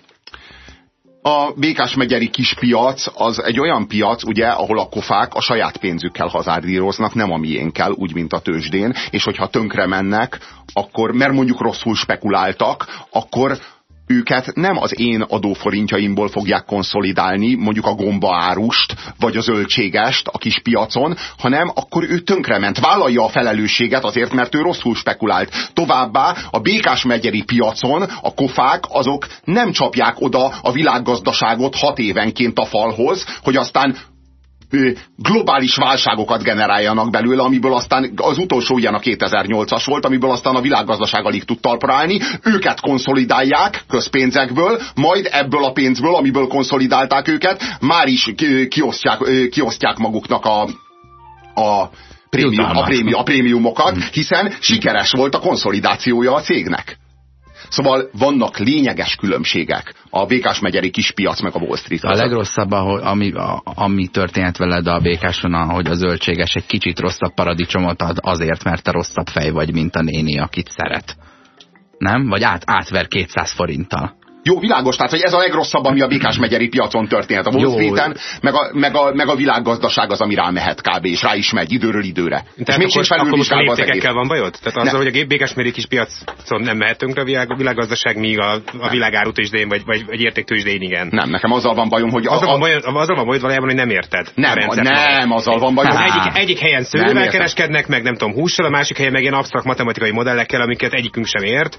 a Békás megyeri kispiac az egy olyan piac, ugye, ahol a kofák a saját pénzükkel hazárdíroznak, nem a miénkkel, úgy, mint a tőzsdén, és hogyha tönkre mennek, akkor, mert mondjuk rosszul spekuláltak, akkor őket nem az én adóforintjaimból fogják konszolidálni, mondjuk a gombaárust, vagy a zöldségest a kis piacon, hanem akkor ő tönkrement, vállalja a felelősséget azért, mert ő rosszul spekulált. Továbbá a békás megyeri piacon a kofák azok nem csapják oda a világgazdaságot hat évenként a falhoz, hogy aztán globális válságokat generáljanak belőle, amiből aztán az utolsó ilyen a 2008-as volt, amiből aztán a világgazdaság alig tud talpra állni, őket konszolidálják közpénzekből, majd ebből a pénzből, amiből konszolidálták őket, már is ki- kiosztják, kiosztják maguknak a, a prémium, a, prémium, a prémiumokat, hiszen sikeres volt a konszolidációja a cégnek. Szóval vannak lényeges különbségek a Békás megyeri kispiac meg a Wall Street. A legrosszabb, ahogy, ami, a, ami történt veled a békáson, hogy a zöldséges egy kicsit rosszabb paradicsomot ad azért, mert te rosszabb fej vagy, mint a néni, akit szeret. Nem? Vagy át, átver 200 forinttal. Jó, világos, tehát hogy ez a legrosszabb, ami a Békás megyeri piacon történt. A Wall. Street-en, meg a, meg, a, meg a világgazdaság az, ami rámehet kb. és rá is megy időről időre. és Tehát még sincs a felülvizsgálva az egész. van bajod? Tehát azzal, hogy a gép- békásméri kis piacon nem mehetünk a, világ, a világgazdaság, míg a, a világárutősdén vagy, vagy egy értéktősdén igen. Nem, nekem azzal van bajom, hogy... Azzal a, van, bajod, azzal van bajod valójában, hogy nem érted. a nem, rendszert nem, azzal van bajom. Egyik, egyik helyen szőlővel kereskednek, meg nem tudom, hússal, a másik helyen meg ilyen absztrakt matematikai modellekkel, amiket egyikünk sem ért,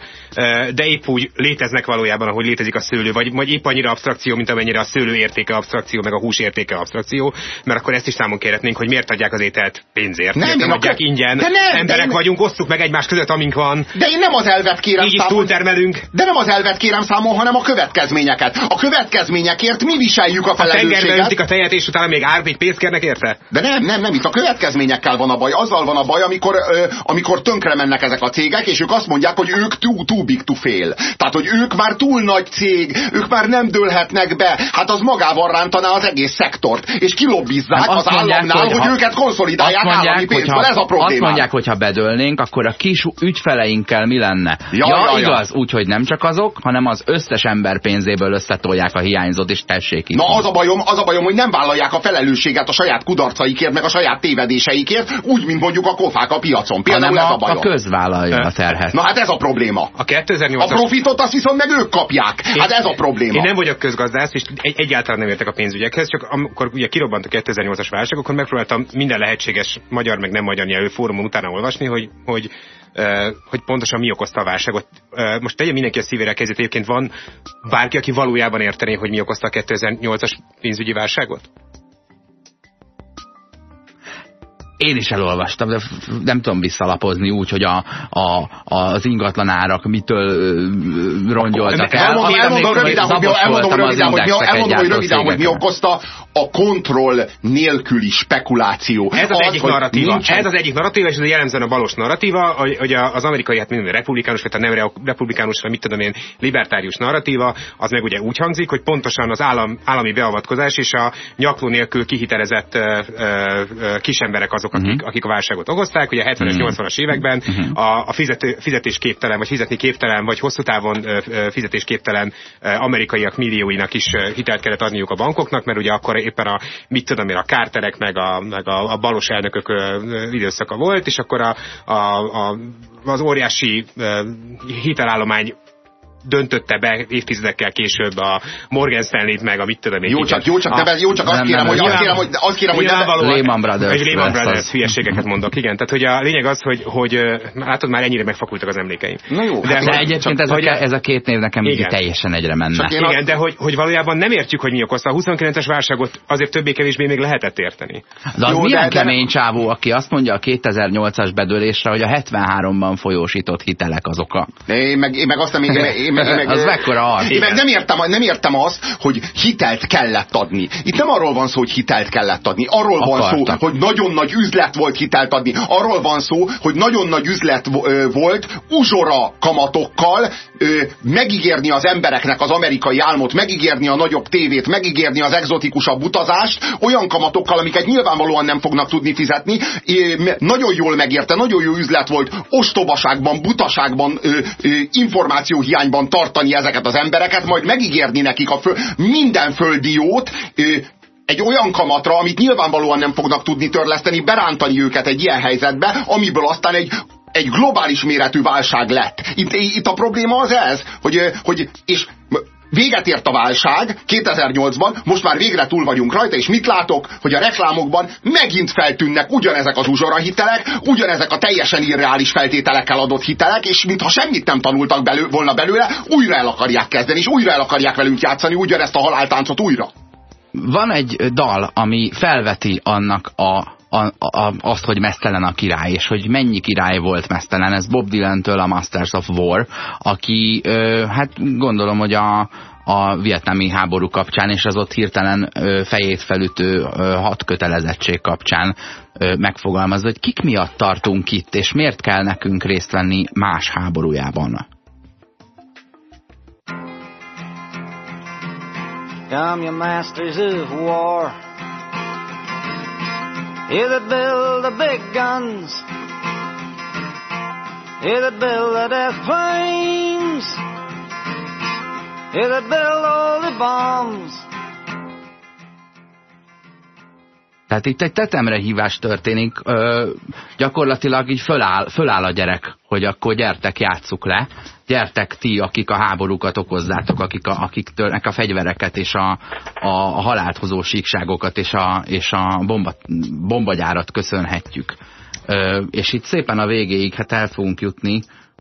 de épp úgy léteznek valójában, ahogy létezik a szőlő, vagy, vagy épp annyira abstrakció, mint amennyire a szőlő értéke abstrakció, meg a hús értéke abstrakció, mert akkor ezt is számon kérhetnénk, hogy miért adják az ételt pénzért, Nem, miért nem adják akkor- ingyen, De nem, de emberek én- vagyunk, osztuk meg egymás között, amink van, De én nem az elvet kérem így számon, túltermelünk. de nem az elvet kérem számon, hanem a következményeket. A következményekért mi viseljük a A tengerbe felelősséget. öntik a tejet, és utána még ár, még pénzt kérnek érte? De nem, nem, nem, itt a következményekkel van a baj. Azzal van a baj, amikor, ö, amikor tönkre mennek ezek a cégek, és ők azt mondják, hogy ők too, too big to fail. Tehát, hogy ők már túl nagy cég, ők már nem dőlhetnek be. Hát az magával rántaná az egész szektort. És kilobbizzák Nem, az mondják, államnál, hogy, hogy őket konszolidálják Azt mondják, állami pénzből. hogyha- Ez a probléma. Azt mondják, hogy ha bedőlnénk, akkor a kis ügyfeleinkkel mi lenne? Ja, ja, ja, ja. igaz, úgyhogy nem csak azok, hanem az összes ember pénzéből összetolják a hiányzót, és tessék itt. Na az a bajom, az a bajom, hogy nem vállalják a felelősséget a saját kudarcaikért, meg a saját tévedéseikért, úgy, mint mondjuk a kofák a piacon. Például hanem ez a, a bajom. a köz vállalja a terhet. Na hát ez a probléma. A A 2008-as profitot azt viszont meg ők kapják. Hát ez a probléma. Én nem vagyok közgazdász, és egy, egyáltalán nem értek a pénzügyekhez, csak amikor ugye kirobbant a 2008-as válság, akkor megpróbáltam minden lehetséges magyar, meg nem magyar nyelvű fórumon utána olvasni, hogy, hogy, hogy pontosan mi okozta a válságot. Most tegye mindenki a szívére kezét, egyébként van bárki, aki valójában értené, hogy mi okozta a 2008-as pénzügyi válságot? Én is elolvastam, de nem tudom visszalapozni úgy, hogy a, a, az ingatlanárak mitől rongyoltak el. Elmondom, elmondom röviden, hogy elmondom az röviden, hogy elmondom, hogy röviden, hogy mi okozta a kontroll nélküli spekuláció. Ez az, egyik hogy narratíva. nincsen- Ez az egyik narratíva, és ez jellemzően a balos narratíva, hogy hogy a- az amerikai, hát minden republikánus, vagy tehát nem re- republikánus, vagy mit tudom én, libertárius narratíva, az meg ugye úgy hangzik, hogy pontosan az állam, állami beavatkozás és a nyakló nélkül kihitelezett ö, ö, ö, kisemberek azok, akik, Mhm. akik a válságot okozták. Ugye a 70-es, 80-as években a, a fizető, fizetésképtelen, vagy fizetni képtelen, vagy hosszú távon fizetésképtelen amerikaiak millióinak is hitelt kellett adniuk a bankoknak, mert ugye akkor éppen a, mit tudom én, a kárterek, meg a, meg a, a balos elnökök időszaka volt, és akkor a, a, a, az óriási hitelállomány döntötte be évtizedekkel később a Morgan Stanley-t meg a mit tudom én. Jó csak, jó csak, a, nem, jó csak azt Nem, kérem, nem, hogy nem. azt kérem, hogy azt kérem, hogy ne, Lehman Brothers Egy Lehman Brothers az. hülyeségeket mondok, igen. Tehát, hogy a lényeg az, hogy, hogy látod, már ennyire megfakultak az emlékeim. Na jó, de, hát De hogy- egyébként ez a, hogy- ez a két név nekem így Igen. teljesen egyre menne. Igen, a- de hogy, hogy valójában nem értjük, hogy mi okozta. A 29-es válságot azért többé-kevésbé még lehetett érteni. De az Jó, milyen de- de- kemény csávó, aki azt mondja a 2008-as bedőlésre, hogy a 73-ban folyósított hitelek azok a... Én meg, én meg azt nem, én, meg- én, meg, meg, Az mekkora arc. Meg nem értem, nem értem azt, hogy hitelt kellett adni. Itt nem arról van szó, hogy hitelt kellett adni. Arról van szó, Akartak. hogy nagyon nagy üzlet volt hitelt adni. Arról van szó, hogy nagyon nagy üzlet volt uzsora kamatokkal megígérni az embereknek az amerikai álmot, megígérni a nagyobb tévét, megígérni az egzotikusabb utazást, olyan kamatokkal, amiket nyilvánvalóan nem fognak tudni fizetni. Nagyon jól megérte, nagyon jó üzlet volt ostobaságban, butaságban, ö, tartani ezeket az embereket, majd megígérni nekik a föl, minden földi jót, egy olyan kamatra, amit nyilvánvalóan nem fognak tudni törleszteni, berántani őket egy ilyen helyzetbe, amiből aztán egy egy globális méretű válság lett. Itt, itt a probléma az ez, hogy, hogy és véget ért a válság 2008-ban, most már végre túl vagyunk rajta, és mit látok? Hogy a reklámokban megint feltűnnek ugyanezek az uzsora hitelek, ugyanezek a teljesen irreális feltételekkel adott hitelek, és mintha semmit nem tanultak belő, volna belőle, újra el akarják kezdeni, és újra el akarják velünk játszani ugyanezt a haláltáncot újra. van egy dal, ami felveti annak a a, a, azt, hogy mesztelen a király, és hogy mennyi király volt mesztelen. Ez Bob Dylan-től a Masters of War, aki ö, hát gondolom, hogy a, a vietnámi háború kapcsán, és az ott hirtelen ö, fejét felütő ö, hat kötelezettség kapcsán ö, megfogalmazza, hogy kik miatt tartunk itt, és miért kell nekünk részt venni más háborújában. Come your masters of war You that build the big guns. You that build the death planes. You that build all the bombs. Tehát itt egy tetemre hívás történik, ö, gyakorlatilag így föláll, föláll a gyerek, hogy akkor gyertek, játsszuk le, gyertek ti, akik a háborúkat okozzátok, akik, a, akik törnek a fegyvereket és a, a, a halált hozó síkságokat és a, és a bomba, bombagyárat köszönhetjük. Ö, és itt szépen a végéig hát el fogunk jutni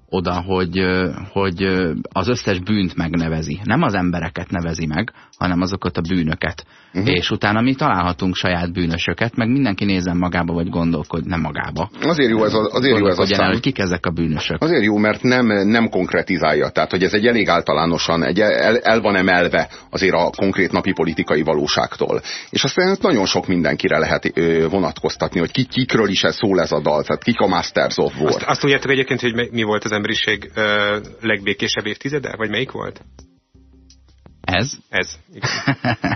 oda, hogy, hogy az összes bűnt megnevezi. Nem az embereket nevezi meg, hanem azokat a bűnöket. Uh -huh. És utána mi találhatunk saját bűnösöket, meg mindenki nézzen magába, vagy gondolkod, nem magába. Azért jó ez a, azért jó ez a szám. El, hogy kik ezek a bűnösök. Azért jó, mert nem, nem konkretizálja. Tehát, hogy ez egy elég általánosan, egy el, el van emelve azért a konkrét napi politikai valóságtól. És aztán nagyon sok mindenkire lehet ö, vonatkoztatni, hogy ki, kikről is ez szól ez a dal, tehát kik a Masters of War. Azt, azt tudjátok egyébként, hogy mi volt az emberiség ö, legbékésebb évtizede? Vagy melyik volt? Ez? Ez.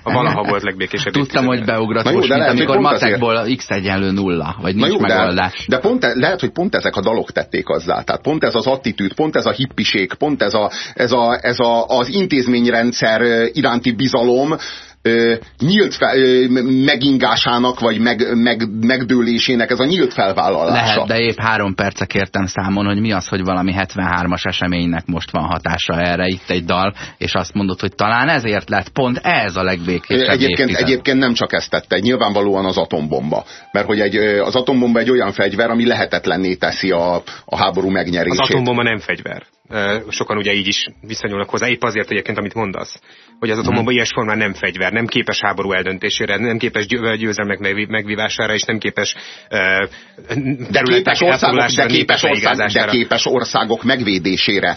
A valaha volt legbékésebb Tudtam, hogy beugrott Na jó, most, mint lehet, amikor matekból x egyenlő nulla, vagy nincs jó, megoldás. De, de pont, e- lehet, hogy pont ezek a dalok tették azzá. Tehát pont ez az attitűd, pont ez a hippiség, pont ez, a, ez, a, ez a, az intézményrendszer iránti bizalom, ö, nyílt fel, ö, megingásának, vagy meg, meg, megdőlésének ez a nyílt felvállalása. Lehet, de épp három perce kértem számon, hogy mi az, hogy valami 73-as eseménynek most van hatása erre itt egy dal, és azt mondod, hogy talán ezért lett pont ez a legbékésebb egyébként, egyébként nem csak ezt tette, nyilvánvalóan az atombomba. Mert hogy egy, az atombomba egy olyan fegyver, ami lehetetlenné teszi a, a háború megnyerését. Az atombomba nem fegyver sokan ugye így is viszonyulnak hozzá, épp azért egyébként, amit mondasz, hogy az atombomba hmm. ilyes formán nem fegyver, nem képes háború eldöntésére, nem képes győzelmek megvívására, és nem képes de képes, országok, de, képes ország, de képes országok megvédésére,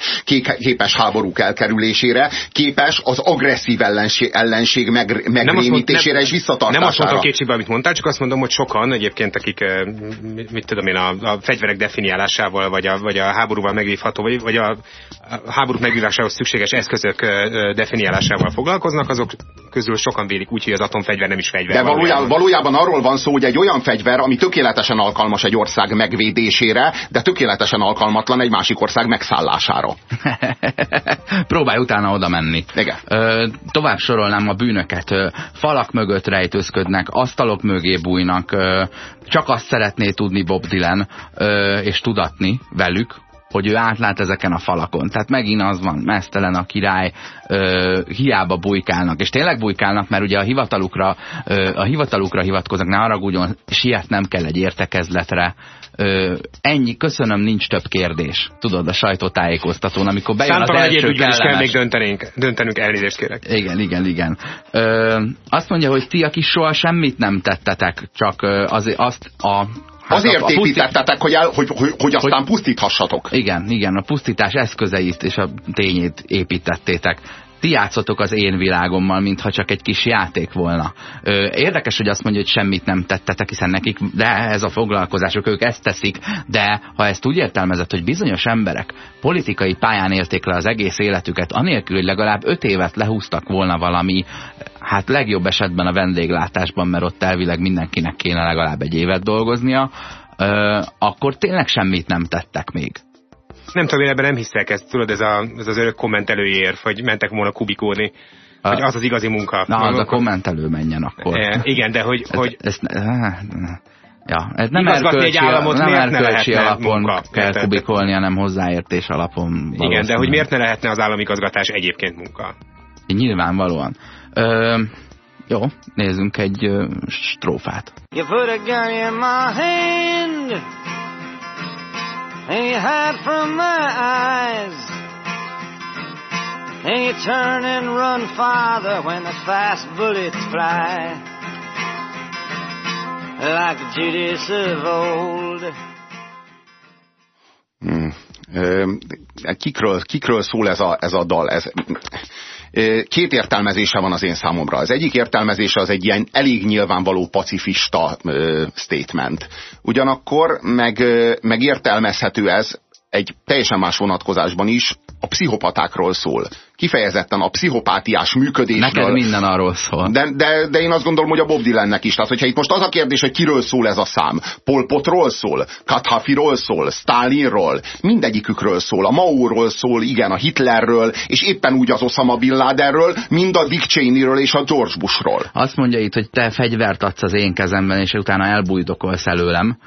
képes háborúk elkerülésére, képes az agresszív ellenség, ellenség meg, megrémítésére és visszatartására. Nem azt mondom kétségbe, amit mondtál, csak azt mondom, hogy sokan egyébként, akik mit tudom én, a, a fegyverek definiálásával, vagy a, vagy a háborúval megvívható, vagy, vagy a háborúk megvívásához szükséges eszközök definiálásával foglalkoznak, azok közül sokan vélik úgy, hogy az atomfegyver nem is fegyver. De valójában, valójában arról van szó, hogy egy olyan fegyver, ami tökéletesen alkalmas egy ország megvédésére, de tökéletesen alkalmatlan egy másik ország megszállására. Próbálj utána oda menni. Igen. Ö, tovább sorolnám a bűnöket. Ö, falak mögött rejtőzködnek, asztalok mögé bújnak. Ö, csak azt szeretné tudni Bob Dylan, ö, és tudatni velük, hogy ő átlát ezeken a falakon. Tehát megint az van, mesztelen a király, ö, hiába bujkálnak. És tényleg bujkálnak, mert ugye a hivatalukra, ö, a hivatalukra hivatkoznak, ne haragudjon, siet nem kell egy értekezletre. Ö, ennyi, köszönöm, nincs több kérdés. Tudod, a sajtótájékoztatón, amikor bejön Számtalan az első kellemes... kell még döntenünk, döntenünk, elnézést kérek. Igen, igen, igen. Ö, azt mondja, hogy ti, aki soha semmit nem tettetek, csak az, azt a Hát Azért a, a építettetek, hogy, el, hogy, hogy, hogy aztán hogy, pusztíthassatok. Igen, igen, a pusztítás eszközeit és a tényét építettétek ti játszotok az én világommal, mintha csak egy kis játék volna. Ö, érdekes, hogy azt mondja, hogy semmit nem tettetek, hiszen nekik, de ez a foglalkozások, ők ezt teszik, de ha ezt úgy értelmezett, hogy bizonyos emberek politikai pályán élték le az egész életüket, anélkül, hogy legalább öt évet lehúztak volna valami, hát legjobb esetben a vendéglátásban, mert ott elvileg mindenkinek kéne legalább egy évet dolgoznia, ö, akkor tényleg semmit nem tettek még nem tudom, én ebben nem hiszek, ez, tudod, ez, a, ez az örök kommentelőjér, hogy mentek volna kubikódni. A, hogy az az igazi munka. Na, az a kommentelő menjen akkor. E, igen, de hogy... Ez, hogy ez, ja, ez nem erkölcsi, egy államot nem erkölcsi alapon munka, kell érted? kubikolni, hanem hozzáértés alapon. Igen, de hogy miért ne lehetne az államigazgatás egyébként munka? Nyilvánvalóan. Ö, jó, nézzünk egy strófát. You put a gun in my hand and you hide from my eyes. Then you turn and run farther when the fast bullets fly. Like Judas of old. Hmm. Kikről, kikről szól ez a, ez a dal? Ez, két értelmezése van az én számomra. Az egyik értelmezése az egy ilyen elég nyilvánvaló pacifista statement. Ugyanakkor meg, meg értelmezhető ez egy teljesen más vonatkozásban is a pszichopatákról szól. Kifejezetten a pszichopátiás működésről. Neked minden arról szól. De, de, de én azt gondolom, hogy a Bob Dylannek is. Tehát, hogyha itt most az a kérdés, hogy kiről szól ez a szám. Pol Potról szól, Kadhafiról szól, Stalinról, mindegyikükről szól. A Maóról szól, igen, a Hitlerről, és éppen úgy az Osama Bin Ladenről, mind a Dick Cheneyről és a George Bushról. Azt mondja itt, hogy te fegyvert adsz az én kezemben, és utána elbújdokolsz előlem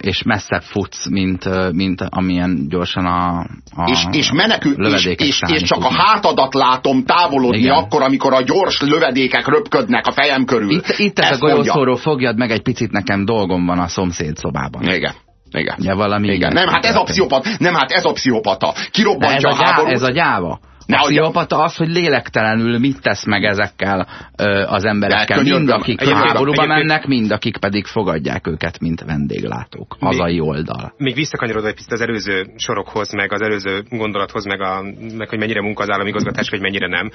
és messzebb futsz, mint, mint amilyen gyorsan a, a És, és menekül, és, és, és csak a hátadat látom távolodni Igen. akkor, amikor a gyors lövedékek röpködnek a fejem körül. Itt, itt ez a golyószóró fogjad meg egy picit, nekem dolgom van a szomszéd szobában. Igen. Igen. Ja, valami Igen. Nem, hát ez a pszichopata. Nem, hát ez a pszichopata. Kirobbantja ez a, a háborút. Ez a gyáva. Ne, a pszichopata az, hogy lélektelenül mit tesz meg ezekkel ö, az emberekkel. Mind akik a háborúba mennek, mind akik pedig fogadják őket, mint vendéglátók. Hazai oldal. Még visszakanyarodva egy picit az előző sorokhoz, meg az előző gondolathoz, meg, a, meg hogy mennyire munka az államigazgatás, vagy mennyire nem.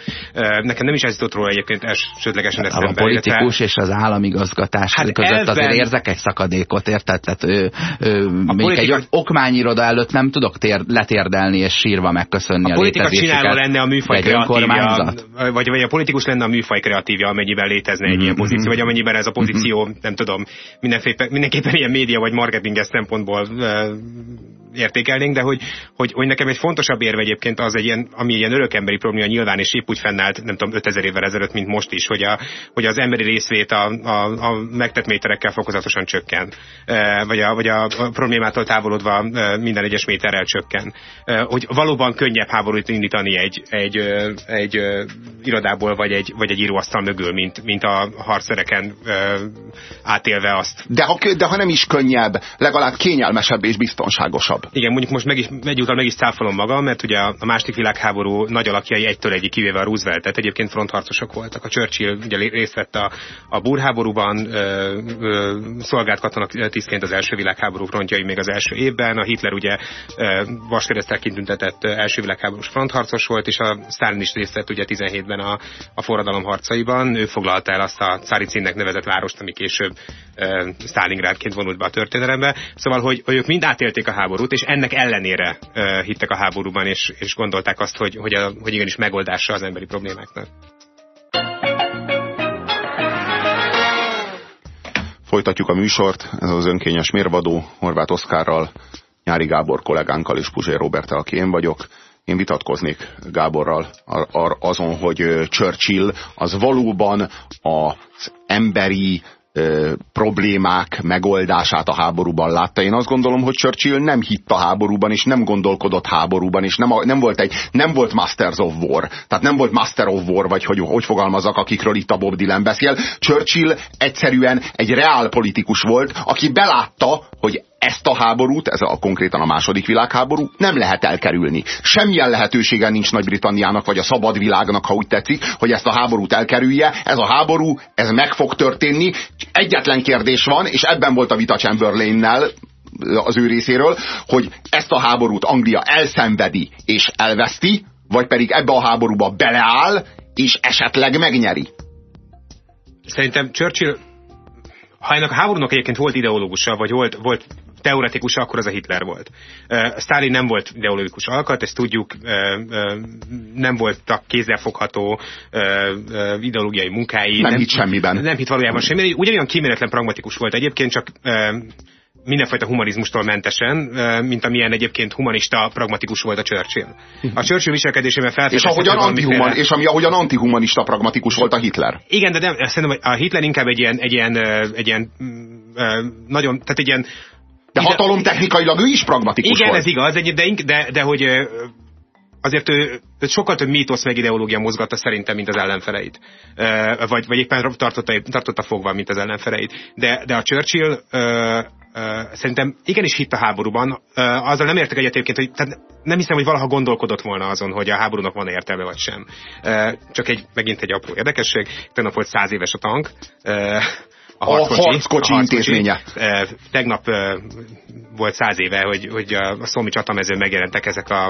Nekem nem is ez jutott róla egyébként elsődlegesen eszembe. A politikus és az államigazgatás hát között elven... azért érzek egy szakadékot, érted? Tehát ő, ő, a még politika... egy okmányiroda előtt nem tudok tér, letérdelni és sírva megköszönni a, a létezésüket lenne a műfaj kreatívja, vagy, vagy a politikus lenne a műfaj kreatívja, amennyiben létezne egy ilyen pozíció, vagy amennyiben ez a pozíció, mm -hmm. nem tudom, mindenképpen ilyen média vagy marketinges szempontból értékelnénk, de hogy, hogy, hogy nekem egy fontosabb érve egyébként az egy ilyen, ami ilyen örökemberi probléma nyilván, és épp úgy fennállt, nem tudom, 5000 évvel ezelőtt, mint most is, hogy, a, hogy az emberi részvét a, a, a megtett méterekkel fokozatosan csökken, vagy a, vagy a problémától távolodva minden egyes méterrel csökken. Hogy valóban könnyebb háborút indítani egy, egy, egy irodából, vagy egy, vagy egy íróasztal mögül, mint, mint a harcszereken átélve azt. De ha, de ha nem is könnyebb, legalább kényelmesebb és biztonságosabb. Igen, mondjuk most meg is, egyúttal meg is cáfolom magam, mert ugye a második világháború nagy alakjai egytől egyik kivéve a Rooseveltet, egyébként frontharcosok voltak. A Churchill ugye részt vett a, a burháborúban, ö, ö, szolgált katonak tisztként az első világháború frontjai még az első évben, a Hitler ugye vaskeresztel kitüntetett első világháborús frontharcos volt, és a Stalin is részt vett ugye 17-ben a, a forradalom harcaiban. Ő foglalta el azt a Caricinnek nevezett várost, ami később uh, Stalingrádként vonult be a történelembe. Szóval, hogy, hogy ők mind átélték a háborút, és ennek ellenére uh, hittek a háborúban, és, és gondolták azt, hogy, hogy, a, hogy igenis megoldása az emberi problémáknak. Folytatjuk a műsort, ez az önkényes mérvadó Horváth Oszkárral, Nyári Gábor kollégánkkal és Puzsér Robertel, aki én vagyok. Én vitatkoznék Gáborral azon, hogy Churchill az valóban az emberi problémák megoldását a háborúban látta. Én azt gondolom, hogy Churchill nem hitt a háborúban, és nem gondolkodott háborúban, és nem, nem, volt, egy, nem volt Masters of War. Tehát nem volt Master of War, vagy hogy, hogy fogalmazak, akikről itt a Bob Dylan beszél. Churchill egyszerűen egy reál politikus volt, aki belátta, hogy ezt a háborút, ez a konkrétan a második világháború, nem lehet elkerülni. Semmilyen lehetősége nincs Nagy-Britanniának, vagy a szabad világnak, ha úgy tetszik, hogy ezt a háborút elkerülje. Ez a háború, ez meg fog történni. Egyetlen kérdés van, és ebben volt a vita Chamberlainnel, az ő részéről, hogy ezt a háborút Anglia elszenvedi és elveszti, vagy pedig ebbe a háborúba beleáll, és esetleg megnyeri. Szerintem Churchill ha ennek a háborúnak egyébként volt ideológusa, vagy volt, volt teoretikus, akkor az a Hitler volt. Uh, Stalin nem volt ideológikus alkat, ezt tudjuk, uh, uh, nem voltak kézzelfogható uh, ideológiai munkái. Nem, nem hitt semmiben. Nem hitt valójában semmiben. Ugyanolyan kíméletlen pragmatikus volt egyébként, csak mindenfajta humanizmustól mentesen, mint amilyen egyébként humanista, pragmatikus volt a Churchill. A Churchill viselkedésében felfedezhető... És, ahogyan antihuman, és ami ahogyan antihumanista, pragmatikus volt a Hitler. Igen, de nem, szerintem a Hitler inkább egy ilyen, egy ilyen, egy ilyen nagyon, tehát egy ilyen de hatalomtechnikailag ő is pragmatikus Igen, volt. ez igaz, de, de, de hogy azért ő, ő sokkal több mítosz meg ideológia mozgatta szerintem, mint az ellenfeleit. Vagy, vagy éppen tartotta, tartotta fogva, mint az ellenfeleit. De, de a Churchill szerintem igenis hitt a háborúban. Azzal nem értek egyet egyébként, hogy tehát nem hiszem, hogy valaha gondolkodott volna azon, hogy a háborúnak van értelme vagy sem. Csak egy, megint egy apró érdekesség. Tegnap volt száz éves a tank a harckocsi, a harckocsi, a harckocsi intézménye. Tegnap volt száz éve, hogy, hogy a Szomi csatamezőn megjelentek ezek a,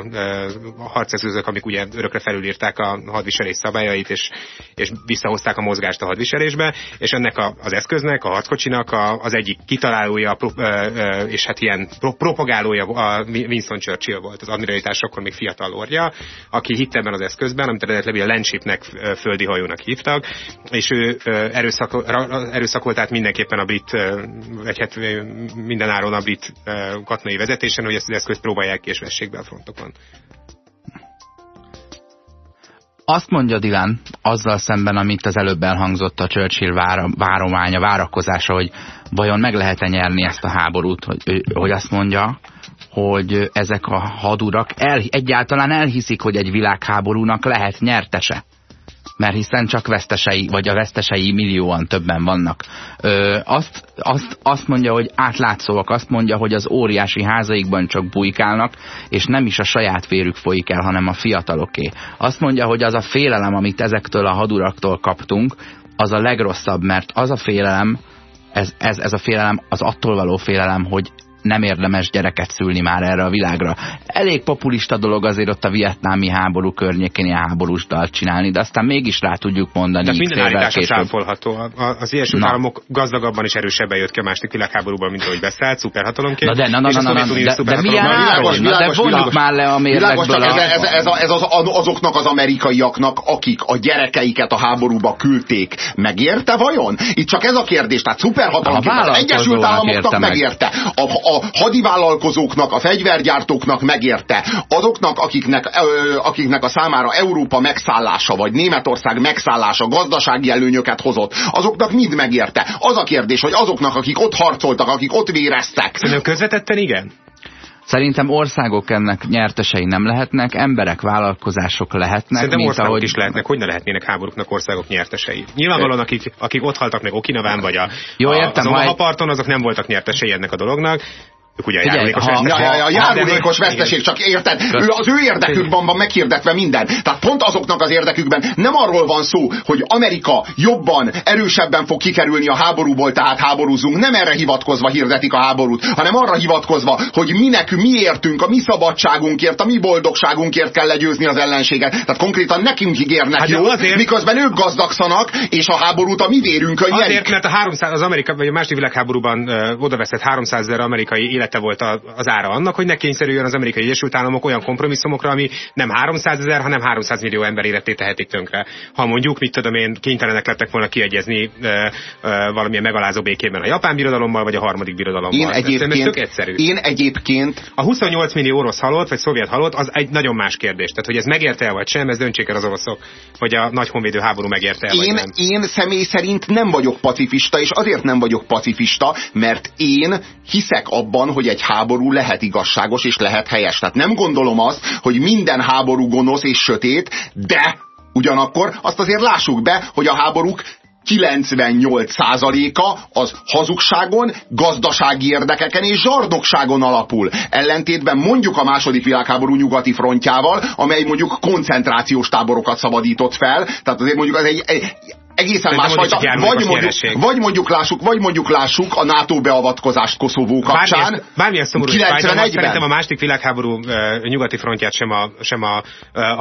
a harceszközök, amik ugye örökre felülírták a hadviselés szabályait, és, és visszahozták a mozgást a hadviselésbe, és ennek a, az eszköznek, a harckocsinak a, az egyik kitalálója, pro, és hát ilyen pro, propagálója a Winston Churchill volt, az admiralitás akkor még fiatal orja, aki hitt ebben az eszközben, amit eredetileg a Landshipnek földi hajónak hívtak, és ő erőszak, erőszakolt tehát mindenképpen a brit, vagy hát mindenáron a brit katonai vezetésen, hogy ezt az eszközt próbálják és vessék be a frontokon. Azt mondja Dilán, azzal szemben, amit az előbb elhangzott a Churchill vára, várománya, várakozása, hogy vajon meg lehet-e nyerni ezt a háborút, hogy, hogy azt mondja, hogy ezek a hadurak el, egyáltalán elhiszik, hogy egy világháborúnak lehet nyertese mert hiszen csak vesztesei, vagy a vesztesei millióan többen vannak. Ö, azt, azt, azt mondja, hogy átlátszóak, azt mondja, hogy az óriási házaikban csak bujkálnak, és nem is a saját vérük folyik el, hanem a fiataloké. Azt mondja, hogy az a félelem, amit ezektől a haduraktól kaptunk, az a legrosszabb, mert az a félelem, ez, ez, ez a félelem, az attól való félelem, hogy nem érdemes gyereket szülni már erre a világra. Elég populista dolog azért ott a vietnámi háború környékén háborús dalt csinálni, de aztán mégis rá tudjuk mondani. De minden állítás sáfolható. Az Egyesült Államok gazdagabban és erősebben jött ki a második világháborúban, mint ahogy beszállt, szuperhatalomként. Na de, na, na, na, na, na, de, de milyen áron? Na de vonjuk már le a mérlegből. Ez, ez, ez, ez az, azoknak az amerikaiaknak, akik a gyerekeiket a háborúba küldték, megérte vajon? Itt csak ez a kérdés, tehát szuperhatalomként az Egyesült Államoknak megérte. A, a, hadivállalkozóknak, a fegyvergyártóknak megérte, azoknak, akiknek, ö, akiknek a számára Európa megszállása, vagy Németország megszállása gazdasági előnyöket hozott, azoknak mind megérte. Az a kérdés, hogy azoknak, akik ott harcoltak, akik ott véreztek. Szerintem közvetetten igen? Szerintem országok ennek nyertesei nem lehetnek, emberek, vállalkozások lehetnek. Szerintem mint országok ahogy... is lehetnek, hogy ne lehetnének háborúknak országok nyertesei. Nyilvánvalóan akik, akik ott haltak meg Okinaván vagy a, Jó, értem, a, az Omaha parton, azok nem voltak nyertesei ennek a dolognak ők ugye Figyelj, járulékos ha, veszteség. Ja, ja, ja, járulékos veszteség, csak érted? Ő, az ő érdekükben van meghirdetve minden. Tehát pont azoknak az érdekükben nem arról van szó, hogy Amerika jobban, erősebben fog kikerülni a háborúból, tehát háborúzunk. Nem erre hivatkozva hirdetik a háborút, hanem arra hivatkozva, hogy mi nekünk, mi értünk, a mi szabadságunkért, a mi boldogságunkért kell legyőzni az ellenséget. Tehát konkrétan nekünk ígérnek hát jó, azért... miközben ők gazdagszanak, és a háborút a mi vérünkön nyerik. Azért, mert a 300, az Amerika, vagy a második világháborúban uh, odaveszett 300 ezer amerikai élet élete volt az ára annak, hogy ne kényszerüljön az Amerikai Egyesült Államok olyan kompromisszumokra, ami nem 300 ezer, hanem 300 millió ember életét tehetik tönkre. Ha mondjuk, mit tudom én, kénytelenek lettek volna kiegyezni e, e, valamilyen megalázó békében a japán birodalommal, vagy a harmadik birodalommal. Én egyébként, ez egyszerű. Én egyébként... A 28 millió orosz halott, vagy szovjet halott, az egy nagyon más kérdés. Tehát, hogy ez megérte el, vagy sem, ez döntsék el az oroszok, hogy a nagy honvédő háború megérte el, én, vagy nem. Én személy szerint nem vagyok pacifista, és azért nem vagyok pacifista, mert én hiszek abban, hogy egy háború lehet igazságos és lehet helyes. Tehát nem gondolom azt, hogy minden háború gonosz és sötét, de ugyanakkor azt azért lássuk be, hogy a háborúk 98%-a az hazugságon, gazdasági érdekeken és zsardokságon alapul. Ellentétben mondjuk a második világháború nyugati frontjával, amely mondjuk koncentrációs táborokat szabadított fel, tehát azért mondjuk az egy, egy egészen másfajta. Vagy mondjuk, vagy mondjuk lássuk, vagy mondjuk lássuk a NATO beavatkozást Koszovó kapcsán. Bármilyen, bármilyen szomorú 91 Szerintem a második világháború uh, nyugati frontját sem a, sem a uh,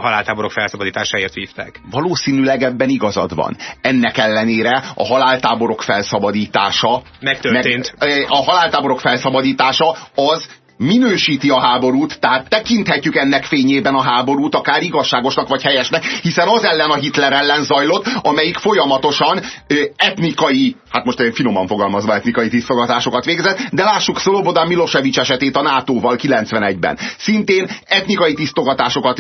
haláltáborok felszabadításáért vívták. Valószínűleg ebben igazad van. Ennek ellenére a haláltáborok felszabadítása megtörtént. Meg, a haláltáborok felszabadítása az minősíti a háborút, tehát tekinthetjük ennek fényében a háborút akár igazságosnak vagy helyesnek, hiszen az ellen a Hitler ellen zajlott, amelyik folyamatosan ö, etnikai, hát most én finoman fogalmazva etnikai tisztogatásokat végzett, de lássuk Szlobodan Milosevic esetét a NATO-val 91-ben. Szintén etnikai tisztogatásokat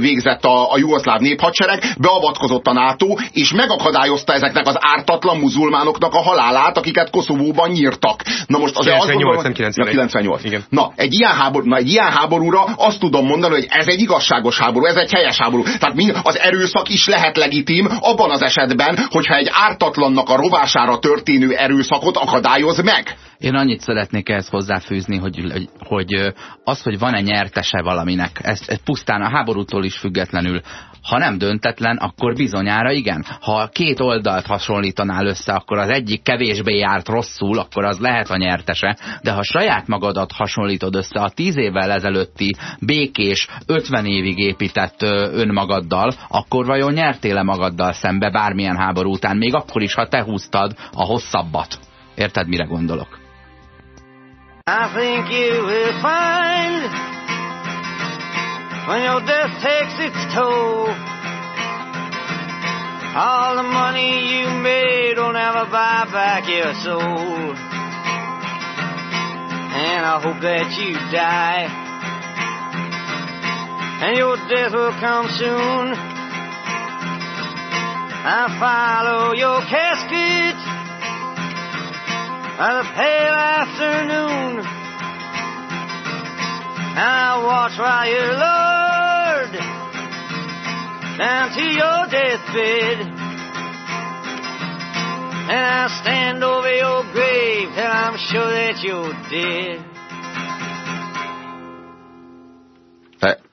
végzett a, a jugoszláv néphadsereg, beavatkozott a NATO, és megakadályozta ezeknek az ártatlan muzulmánoknak a halálát, akiket Koszovóban nyírtak. Na most az 98, az 98. 98. Igen. Na, egy ilyen, háború, na, egy ilyen háborúra azt tudom mondani, hogy ez egy igazságos háború, ez egy helyes háború. Tehát az erőszak is lehet legitim abban az esetben, hogyha egy ártatlannak a rovására történő erőszakot akadályoz meg. Én annyit szeretnék ehhez hozzáfűzni, hogy, hogy, az, hogy van-e nyertese valaminek, ez, ez pusztán a háborútól is függetlenül, ha nem döntetlen, akkor bizonyára igen. Ha két oldalt hasonlítanál össze, akkor az egyik kevésbé járt rosszul, akkor az lehet a nyertese. De ha saját magadat hasonlítod össze a tíz évvel ezelőtti békés, 50 évig épített önmagaddal, akkor vajon nyertél-e magaddal szembe bármilyen háború után, még akkor is, ha te húztad a hosszabbat. Érted, mire gondolok? I think you will find when your death takes its toll all the money you made will never buy back your soul. And I hope that you die. And your death will come soon. I follow your casket by the pale afternoon. And I watch while you Lord down to your deathbed. And I stand over your grave till I'm sure that you're dead.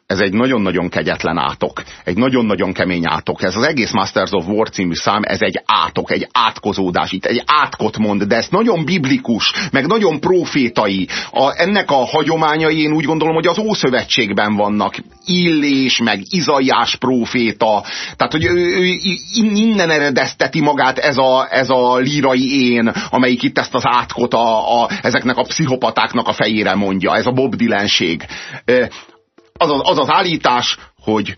Ez egy nagyon-nagyon kegyetlen átok, egy nagyon-nagyon kemény átok. Ez az egész Masters of War című szám, ez egy átok, egy átkozódás, itt egy átkot mond, de ez nagyon biblikus, meg nagyon profétai. A, ennek a hagyományai én úgy gondolom, hogy az Ószövetségben vannak. Illés, meg Izaiás proféta, tehát hogy ő, ő, innen eredezteti magát ez a, ez a lírai én, amelyik itt ezt az átkot a, a, ezeknek a pszichopatáknak a fejére mondja, ez a Bob Dylenség az az, az az állítás, hogy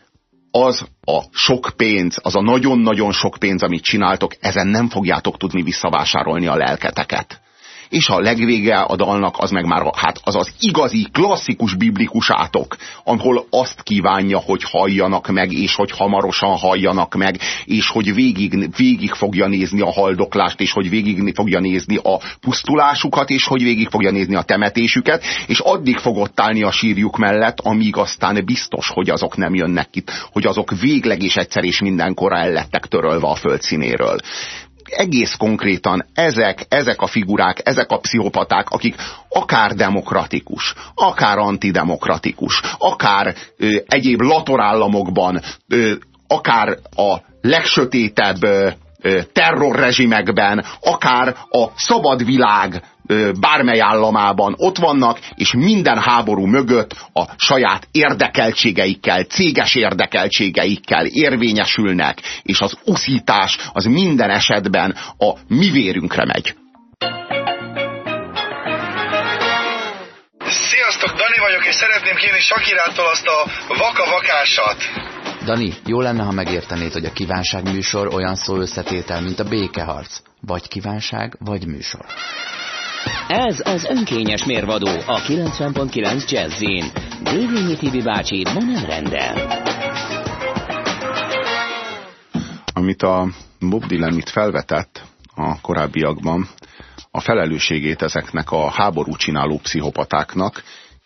az a sok pénz, az a nagyon-nagyon sok pénz, amit csináltok, ezen nem fogjátok tudni visszavásárolni a lelketeket és a legvége a dalnak az meg már hát az az igazi, klasszikus biblikus átok, ahol azt kívánja, hogy halljanak meg, és hogy hamarosan halljanak meg, és hogy végig, végig fogja nézni a haldoklást, és hogy végig fogja nézni a pusztulásukat, és hogy végig fogja nézni a temetésüket, és addig fog ott állni a sírjuk mellett, amíg aztán biztos, hogy azok nem jönnek itt, hogy azok végleg és egyszer és mindenkorra ellettek törölve a földszínéről egész konkrétan ezek, ezek a figurák, ezek a pszichopaták, akik akár demokratikus, akár antidemokratikus, akár ö, egyéb latorállamokban, ö, akár a legsötétebb ö, terrorrezsimekben, akár a szabad világ bármely államában ott vannak, és minden háború mögött a saját érdekeltségeikkel, céges érdekeltségeikkel érvényesülnek, és az uszítás az minden esetben a mi vérünkre megy. Sziasztok, Dani vagyok, és szeretném kérni Sakirától azt a vaka-vakásat. Dani, jó lenne, ha megértenéd, hogy a kívánság műsor olyan szó összetétel, mint a békeharc. Vagy kívánság, vagy műsor. Ez az önkényes mérvadó a 90.9 Jazzin. Dévényi Tibi bácsi ma nem rendel. Amit a Bob Dylan itt felvetett a korábbiakban, a felelősségét ezeknek a háború csináló pszichopatáknak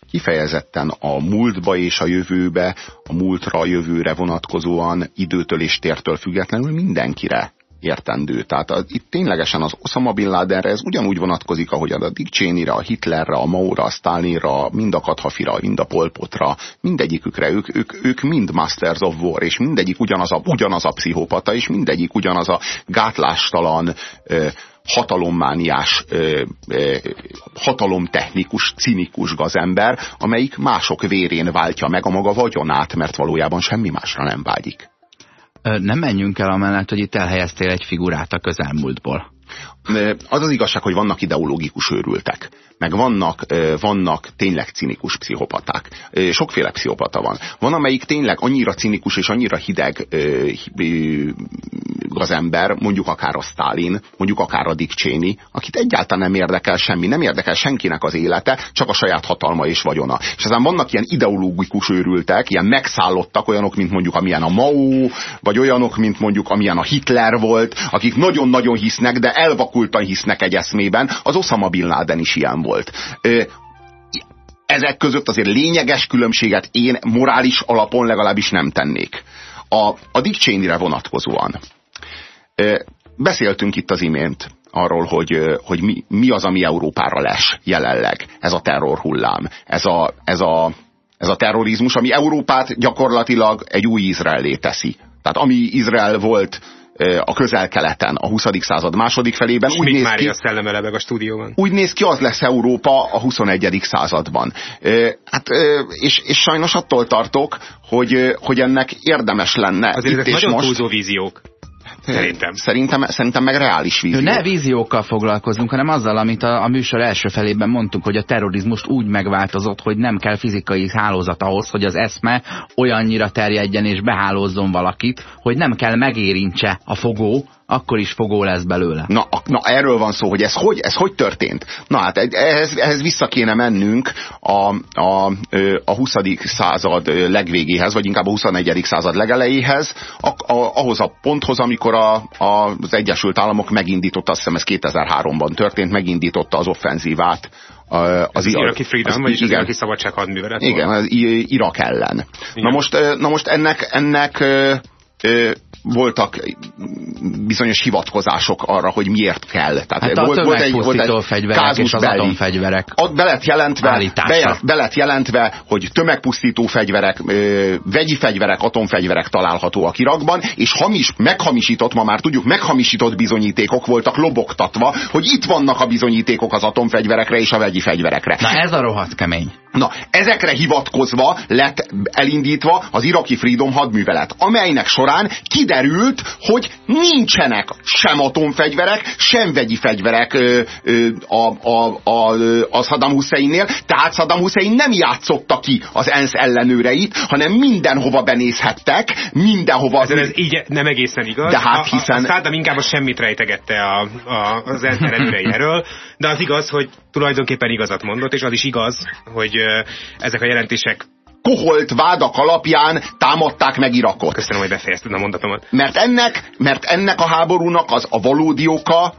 kifejezetten a múltba és a jövőbe, a múltra, a jövőre vonatkozóan időtől és tértől függetlenül mindenkire értendő. Tehát az, itt ténylegesen az Osama Bin Ladenre ez ugyanúgy vonatkozik, ahogy a Dick Cheney-re, a Hitlerre, a Maura, a Stalinra, mind a Kadhafira, mind a Polpotra, mindegyikükre, ők, ők, ők mind Masters of War, és mindegyik ugyanaz a, ugyanaz a pszichopata, és mindegyik ugyanaz a gátlástalan, hatalommániás, hatalomtechnikus, cinikus gazember, amelyik mások vérén váltja meg a maga vagyonát, mert valójában semmi másra nem vágyik. Nem menjünk el amellett, hogy itt elhelyeztél egy figurát a közelmúltból. Az az igazság, hogy vannak ideológikus őrültek, meg vannak, vannak tényleg cinikus pszichopaták. Sokféle pszichopata van. Van, amelyik tényleg annyira cinikus és annyira hideg az ember, mondjuk akár a Stalin, mondjuk akár a Dick Cheney, akit egyáltalán nem érdekel semmi, nem érdekel senkinek az élete, csak a saját hatalma és vagyona. És ezen vannak ilyen ideológikus őrültek, ilyen megszállottak, olyanok, mint mondjuk amilyen a Mao, vagy olyanok, mint mondjuk amilyen a Hitler volt, akik nagyon-nagyon hisznek, de elvakultan hisznek egy eszmében, az Osama Bin Laden is ilyen volt ezek között azért lényeges különbséget én morális alapon legalábbis nem tennék. A, a Dick Cheney-re vonatkozóan. Beszéltünk itt az imént arról, hogy, hogy mi, mi az, ami Európára les jelenleg. Ez a terrorhullám, ez a, ez a, ez a terrorizmus, ami Európát gyakorlatilag egy új Izraellé teszi. Tehát ami Izrael volt a közel-keleten a 20. század második felében. Úgy néz ki, a stúdióban. Úgy néz ki, az lesz Európa a 21. században. Hát, és, és sajnos attól tartok, hogy, hogy ennek érdemes lenne. Azért ezek nagyon most... víziók. Szerintem. Szerintem, szerintem meg reális vízió. Ne víziókkal foglalkozunk, hanem azzal, amit a, a műsor első felében mondtunk, hogy a terrorizmust úgy megváltozott, hogy nem kell fizikai hálózat ahhoz, hogy az eszme olyannyira terjedjen és behálózzon valakit, hogy nem kell megérintse a fogó, akkor is fogó lesz belőle. Na, na erről van szó, hogy ez hogy, ez hogy történt? Na hát ehhez, ehhez vissza kéne mennünk a, a, a 20. század legvégéhez, vagy inkább a 21. század legelejéhez, a, a, ahhoz a ponthoz, amikor a, a, az Egyesült Államok megindította, azt hiszem ez 2003-ban történt, megindította az offenzívát az, az iraki freedom, az, vagyis igen, az iraki szabadság hadművelet. Igen, az Irak ellen. Igen. Na most, na most ennek, ennek voltak bizonyos hivatkozások arra, hogy miért kell. Tehát hát volt, volt egy, volt egy fegyverek és az atomfegyverek Ott be lett, jelentve, be, be lett jelentve, hogy tömegpusztító fegyverek, ö, vegyi fegyverek, atomfegyverek találhatóak Irakban, és hamis, meghamisított, ma már tudjuk, meghamisított bizonyítékok voltak lobogtatva, hogy itt vannak a bizonyítékok az atomfegyverekre és a vegyi fegyverekre. Na ez a rohadt kemény. Na, ezekre hivatkozva lett elindítva az iraki Freedom hadművelet, amelynek során kiderült, hogy nincsenek sem atomfegyverek, sem vegyi fegyverek ö, ö, a, a, a, a Saddam Husseinnél, tehát Saddam Hussein nem játszotta ki az ENSZ ellenőreit, hanem mindenhova benézhettek, mindenhova... Ez, ez így nem egészen igaz. De hát hiszen... A, a Saddam inkább a semmit rejtegette a, a, az ENSZ ellenőrei erről, de az igaz, hogy tulajdonképpen igazat mondott, és az is igaz, hogy ezek a jelentések koholt vádak alapján támadták meg Irakot. Köszönöm, hogy befejezted a mondatomat. Mert ennek, mert ennek a háborúnak az a valódi oka,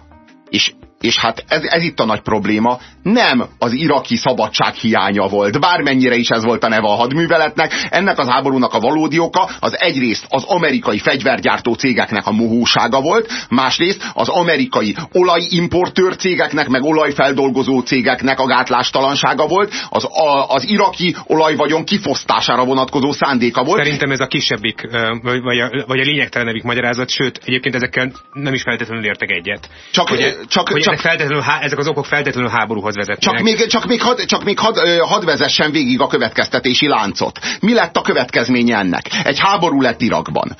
és és hát ez, ez itt a nagy probléma, nem az iraki szabadság hiánya volt, bármennyire is ez volt a neve a hadműveletnek, ennek az háborúnak a valódi oka az egyrészt az amerikai fegyvergyártó cégeknek a mohósága volt, másrészt az amerikai olajimportőr cégeknek, meg olajfeldolgozó cégeknek a gátlástalansága volt, az, a, az iraki olajvagyon kifosztására vonatkozó szándéka volt. Szerintem ez a kisebbik, vagy a, vagy a lényegtelenebbik magyarázat, sőt, egyébként ezekkel nem is feltétlenül értek egyet. Csak, hogy, csak, hogy csak, ezek, feltétlenül, ezek az okok feltétlenül háborúhoz vezetnek. Csak még, csak még, had, csak még had, had vezessen végig a következtetési láncot. Mi lett a következménye ennek? Egy háború lett Irakban,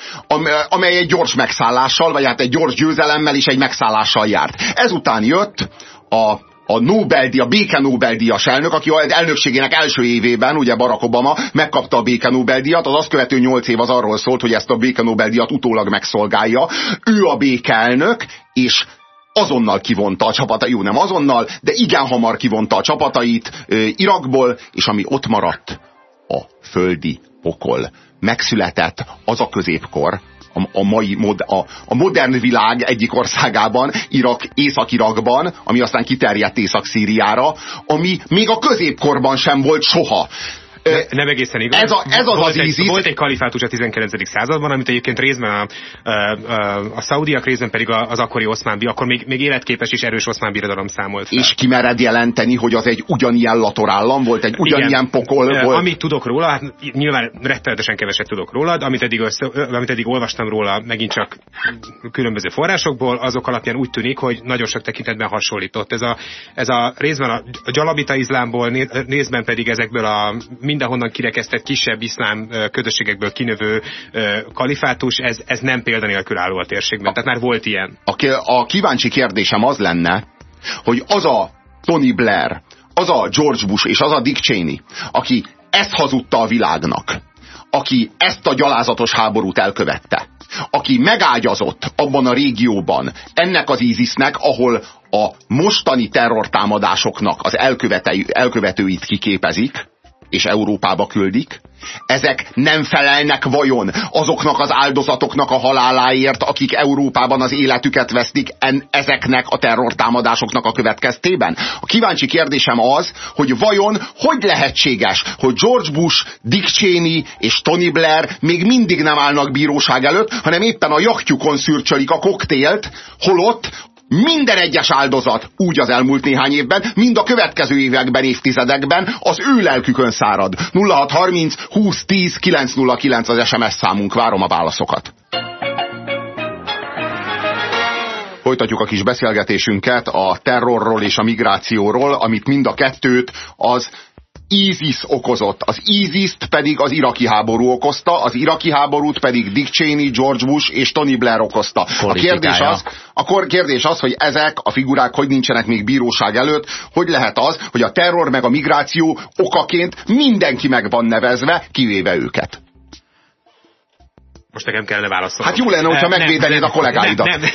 amely egy gyors megszállással, vagy hát egy gyors győzelemmel és egy megszállással járt. Ezután jött a a Nobel-díj, a béke Nobel-díjas elnök, aki az elnökségének első évében, ugye Barack Obama megkapta a béke Nobel-díjat, az azt követő nyolc év az arról szólt, hogy ezt a béke Nobel-díjat utólag megszolgálja. Ő a békeelnök, és azonnal kivonta a csapatait, jó nem azonnal, de igen hamar kivonta a csapatait Irakból, és ami ott maradt, a földi pokol. Megszületett az a középkor, a, a mai mod, a, a modern világ egyik országában, Irak, Észak-Irakban, ami aztán kiterjedt Észak-Szíriára, ami még a középkorban sem volt soha. Ne, nem egészen igaz. Ez, a, ez az volt az egy, Volt egy kalifátus a 19. században, amit egyébként részben a, a, a, a szaudiak, részben pedig az akkori oszmán, akkor még, még életképes és erős oszmán birodalom számolt fel. És mered jelenteni, hogy az egy ugyanilyen latorállam volt, egy ugyanilyen Igen. pokol volt? Amit tudok róla, hát nyilván rettenetesen keveset tudok róla, amit eddig, amit eddig olvastam róla megint csak különböző forrásokból, azok alapján úgy tűnik, hogy nagyon sok tekintetben hasonlított. Ez a, ez a részben a gyalabita izlámból, részben pedig ezekből a mindenhonnan kirekesztett kisebb iszlám közösségekből kinövő kalifátus, ez, ez nem példanélkül álló a térségben. Tehát már volt ilyen. A, a kíváncsi kérdésem az lenne, hogy az a Tony Blair, az a George Bush és az a Dick Cheney, aki ezt hazudta a világnak, aki ezt a gyalázatos háborút elkövette, aki megágyazott abban a régióban ennek az ISIS-nek, ahol a mostani terrortámadásoknak az elkövetőit kiképezik, és Európába küldik, ezek nem felelnek vajon azoknak az áldozatoknak a haláláért, akik Európában az életüket vesztik en, ezeknek a terrortámadásoknak a következtében? A kíváncsi kérdésem az, hogy vajon hogy lehetséges, hogy George Bush, Dick Cheney és Tony Blair még mindig nem állnak bíróság előtt, hanem éppen a jachtjukon szürcsölik a koktélt, holott minden egyes áldozat úgy az elmúlt néhány évben, mind a következő években, évtizedekben az ő lelkükön szárad. 0630 20 10 909 az SMS számunk, várom a válaszokat. Folytatjuk a kis beszélgetésünket a terrorról és a migrációról, amit mind a kettőt az ISIS okozott. Az ISIS-t pedig az iraki háború okozta, az iraki háborút pedig Dick Cheney, George Bush és Tony Blair okozta. A kérdés, az, a kérdés az, hogy ezek a figurák hogy nincsenek még bíróság előtt, hogy lehet az, hogy a terror meg a migráció okaként mindenki meg van nevezve, kivéve őket. Most nekem kellene válaszolni. Hát jó lenne, hogyha megvédenéd a kollégáidat. Nem, nem.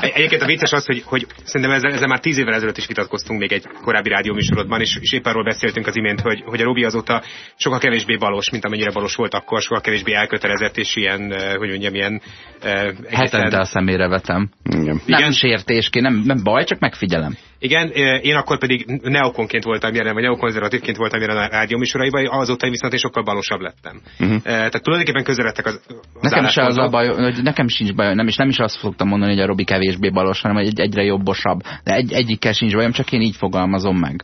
Egyébként a vicces az, hogy, hogy szerintem ezzel, ezzel már tíz évvel ezelőtt is vitatkoztunk még egy korábbi rádióműsorodban, és, és épp arról beszéltünk az imént, hogy, hogy a Robi azóta sokkal kevésbé balos, mint amennyire balos volt akkor, sokkal kevésbé elkötelezett, és ilyen, hogy mondjam, ilyen... Egészen... Hetente a szemére vetem. Igen. Nem Igen. sértésként, nem, nem baj, csak megfigyelem. Igen, én akkor pedig neokonként voltam jelen, vagy neokonzervatívként voltam jelen a rádióműsoraiban, azóta viszont én sokkal balosabb lettem. Uh-huh. Tehát tulajdonképpen közeledtek az, az Nekem is az a baj, hogy nekem sincs baj, nem, és nem is azt szoktam mondani, hogy a Robi kevésbé balos, hanem egy, egyre jobbosabb. De egy, egyikkel sincs bajom, csak én így fogalmazom meg.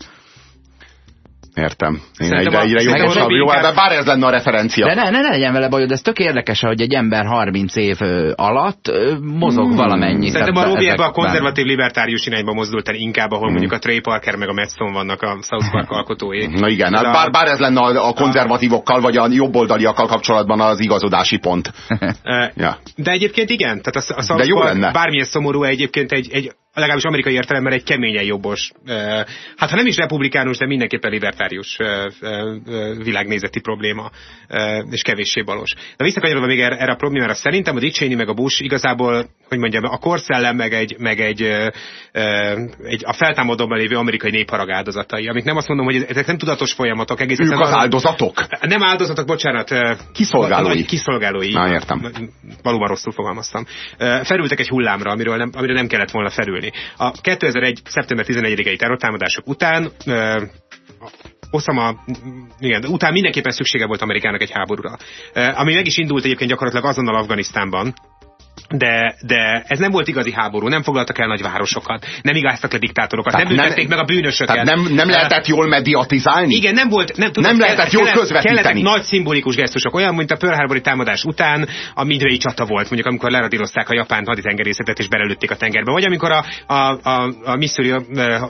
Értem. Én egyre, egyre jogosabb. Jó, de bár ez lenne a referencia. De ne, ne, ne legyen vele bajod, ez tök érdekes, hogy egy ember 30 év alatt mozog hmm. valamennyi. Szerintem a Robi ebbe a konzervatív libertárius irányba mozdult el inkább, ahol hmm. mondjuk a Trey Parker meg a Madison vannak a South Park alkotói. Na igen, hát bár, bár ez lenne a, a konzervatívokkal vagy a jobboldaliakkal kapcsolatban az igazodási pont. ja. De egyébként igen, tehát a, a South Park bármilyen szomorú egyébként egy, egy legalábbis amerikai értelemben egy keményen jobbos, hát ha nem is republikánus, de mindenképpen libertárius világnézeti probléma, és kevéssé balos. De visszakanyarodva még erre a problémára, szerintem a Cheney meg a Bush igazából, hogy mondjam, a korszellem meg egy, meg egy, egy a feltámadóban lévő amerikai népharag áldozatai, amik nem azt mondom, hogy ezek nem tudatos folyamatok. Egész ők az áldozatok? Nem áldozatok, bocsánat. Kiszolgálói. Kiszolgálói. Na, értem. Valóban rosszul fogalmaztam. Felültek egy hullámra, amiről nem, amire nem kellett volna felülni beszélni. A 2001. szeptember 11-i terrortámadások után Osama, igen, után mindenképpen szüksége volt Amerikának egy háborúra. Ami meg is indult egyébként gyakorlatilag azonnal Afganisztánban, de, de ez nem volt igazi háború, nem foglaltak el nagy városokat, nem igáztak le diktátorokat, tehát nem büntették meg a bűnösöket. Tehát nem, nem lehetett jól mediatizálni? Igen, nem volt, nem, tudom, nem lehetett jól közvetíteni. Kellettek nagy szimbolikus gesztusok, olyan, mint a Pearl Harbori támadás után a Midway csata volt, mondjuk amikor leradírozták a japán haditengerészetet és belelőtték a tengerbe, vagy amikor a, a, a, a Missouri a,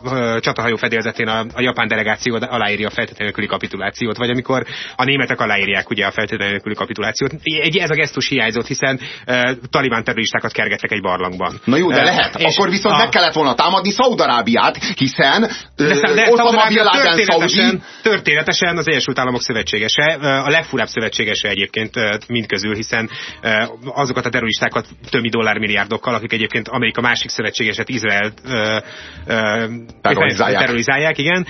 a, csatahajó fedélzetén a, a japán delegáció aláírja a feltétlenül kapitulációt, vagy amikor a németek aláírják ugye a feltétlenül kapitulációt. Egy, ez a gesztus hiányzott, hiszen uh, talibán terroristákat kergettek egy barlangban. Na jó, de lehet. És Akkor viszont a... meg kellett volna támadni Szaudarábiát, hiszen de, de Osama Bin történetesen, történetesen az Egyesült Államok szövetségese, a legfurább szövetségese egyébként mindközül, hiszen azokat a terroristákat többi dollármilliárdokkal, akik egyébként Amerika másik szövetségeset, Izrael terrorizálják. terrorizálják, igen.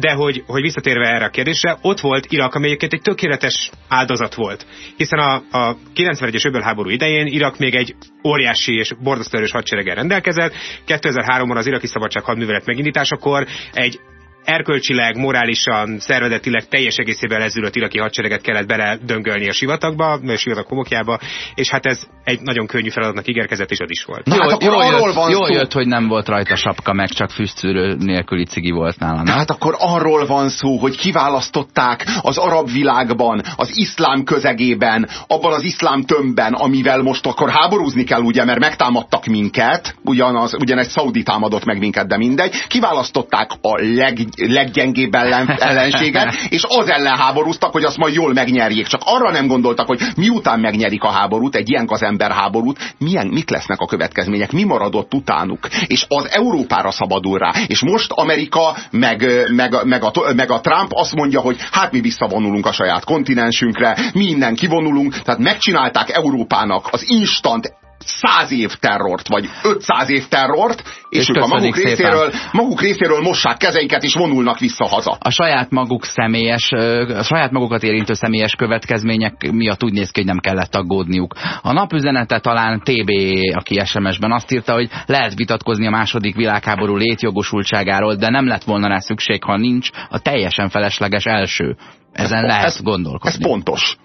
De hogy, hogy visszatérve erre a kérdésre, ott volt Irak, amely egyébként egy tökéletes áldozat volt. Hiszen a, a 91-es öbölháború idején Irak még egy óriási és borzasztó erős hadsereggel rendelkezett. 2003-ban az iraki szabadság hadművelet megindításakor egy erkölcsileg, morálisan, szervezetileg teljes egészében lezülött iraki hadsereget kellett bele döngölni a sivatagba, a sivatag homokjába, és hát ez egy nagyon könnyű feladatnak ígérkezett, és az is volt. Jó, hát jó, jött, van jól szó. jött, hogy nem volt rajta sapka, meg csak füstszűrő nélküli cigi volt nálam. Hát akkor arról van szó, hogy kiválasztották az arab világban, az iszlám közegében, abban az iszlám tömbben, amivel most akkor háborúzni kell, ugye, mert megtámadtak minket, ugyanaz, ugyanegy Szaudi támadott meg minket, de mindegy, kiválasztották a leg leggyengébb ellen, ellenséget, és az ellen háborúztak, hogy azt majd jól megnyerjék. Csak arra nem gondoltak, hogy miután megnyerik a háborút, egy ilyen az ember háborút, milyen, mit lesznek a következmények, mi maradott utánuk. És az Európára szabadul rá. És most Amerika, meg, meg, meg, a, meg a Trump azt mondja, hogy hát mi visszavonulunk a saját kontinensünkre, mi innen kivonulunk, tehát megcsinálták Európának az instant száz év terrort, vagy 500 év terrort, és, és ők a maguk részéről, maguk részéről mossák kezeiket, és vonulnak vissza haza. A saját maguk személyes, a saját magukat érintő személyes következmények miatt úgy néz ki, hogy nem kellett aggódniuk. A napüzenete talán TB, aki SMS-ben azt írta, hogy lehet vitatkozni a második világháború létjogosultságáról, de nem lett volna rá szükség, ha nincs a teljesen felesleges első. Ezen ez, lehet ez, gondolkodni. Ez pontos.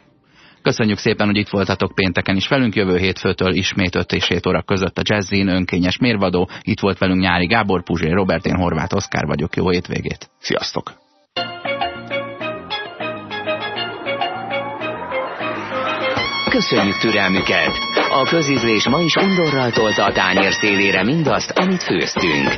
Köszönjük szépen, hogy itt voltatok pénteken is velünk. Jövő hétfőtől ismét 5 és 7 óra között a Jazzin önkényes mérvadó. Itt volt velünk Nyári Gábor, Puzsé Robert, én Horváth Oszkár vagyok. Jó hétvégét! Sziasztok! Köszönjük türelmüket! A közízlés ma is undorral tolta a tányér szélére mindazt, amit főztünk.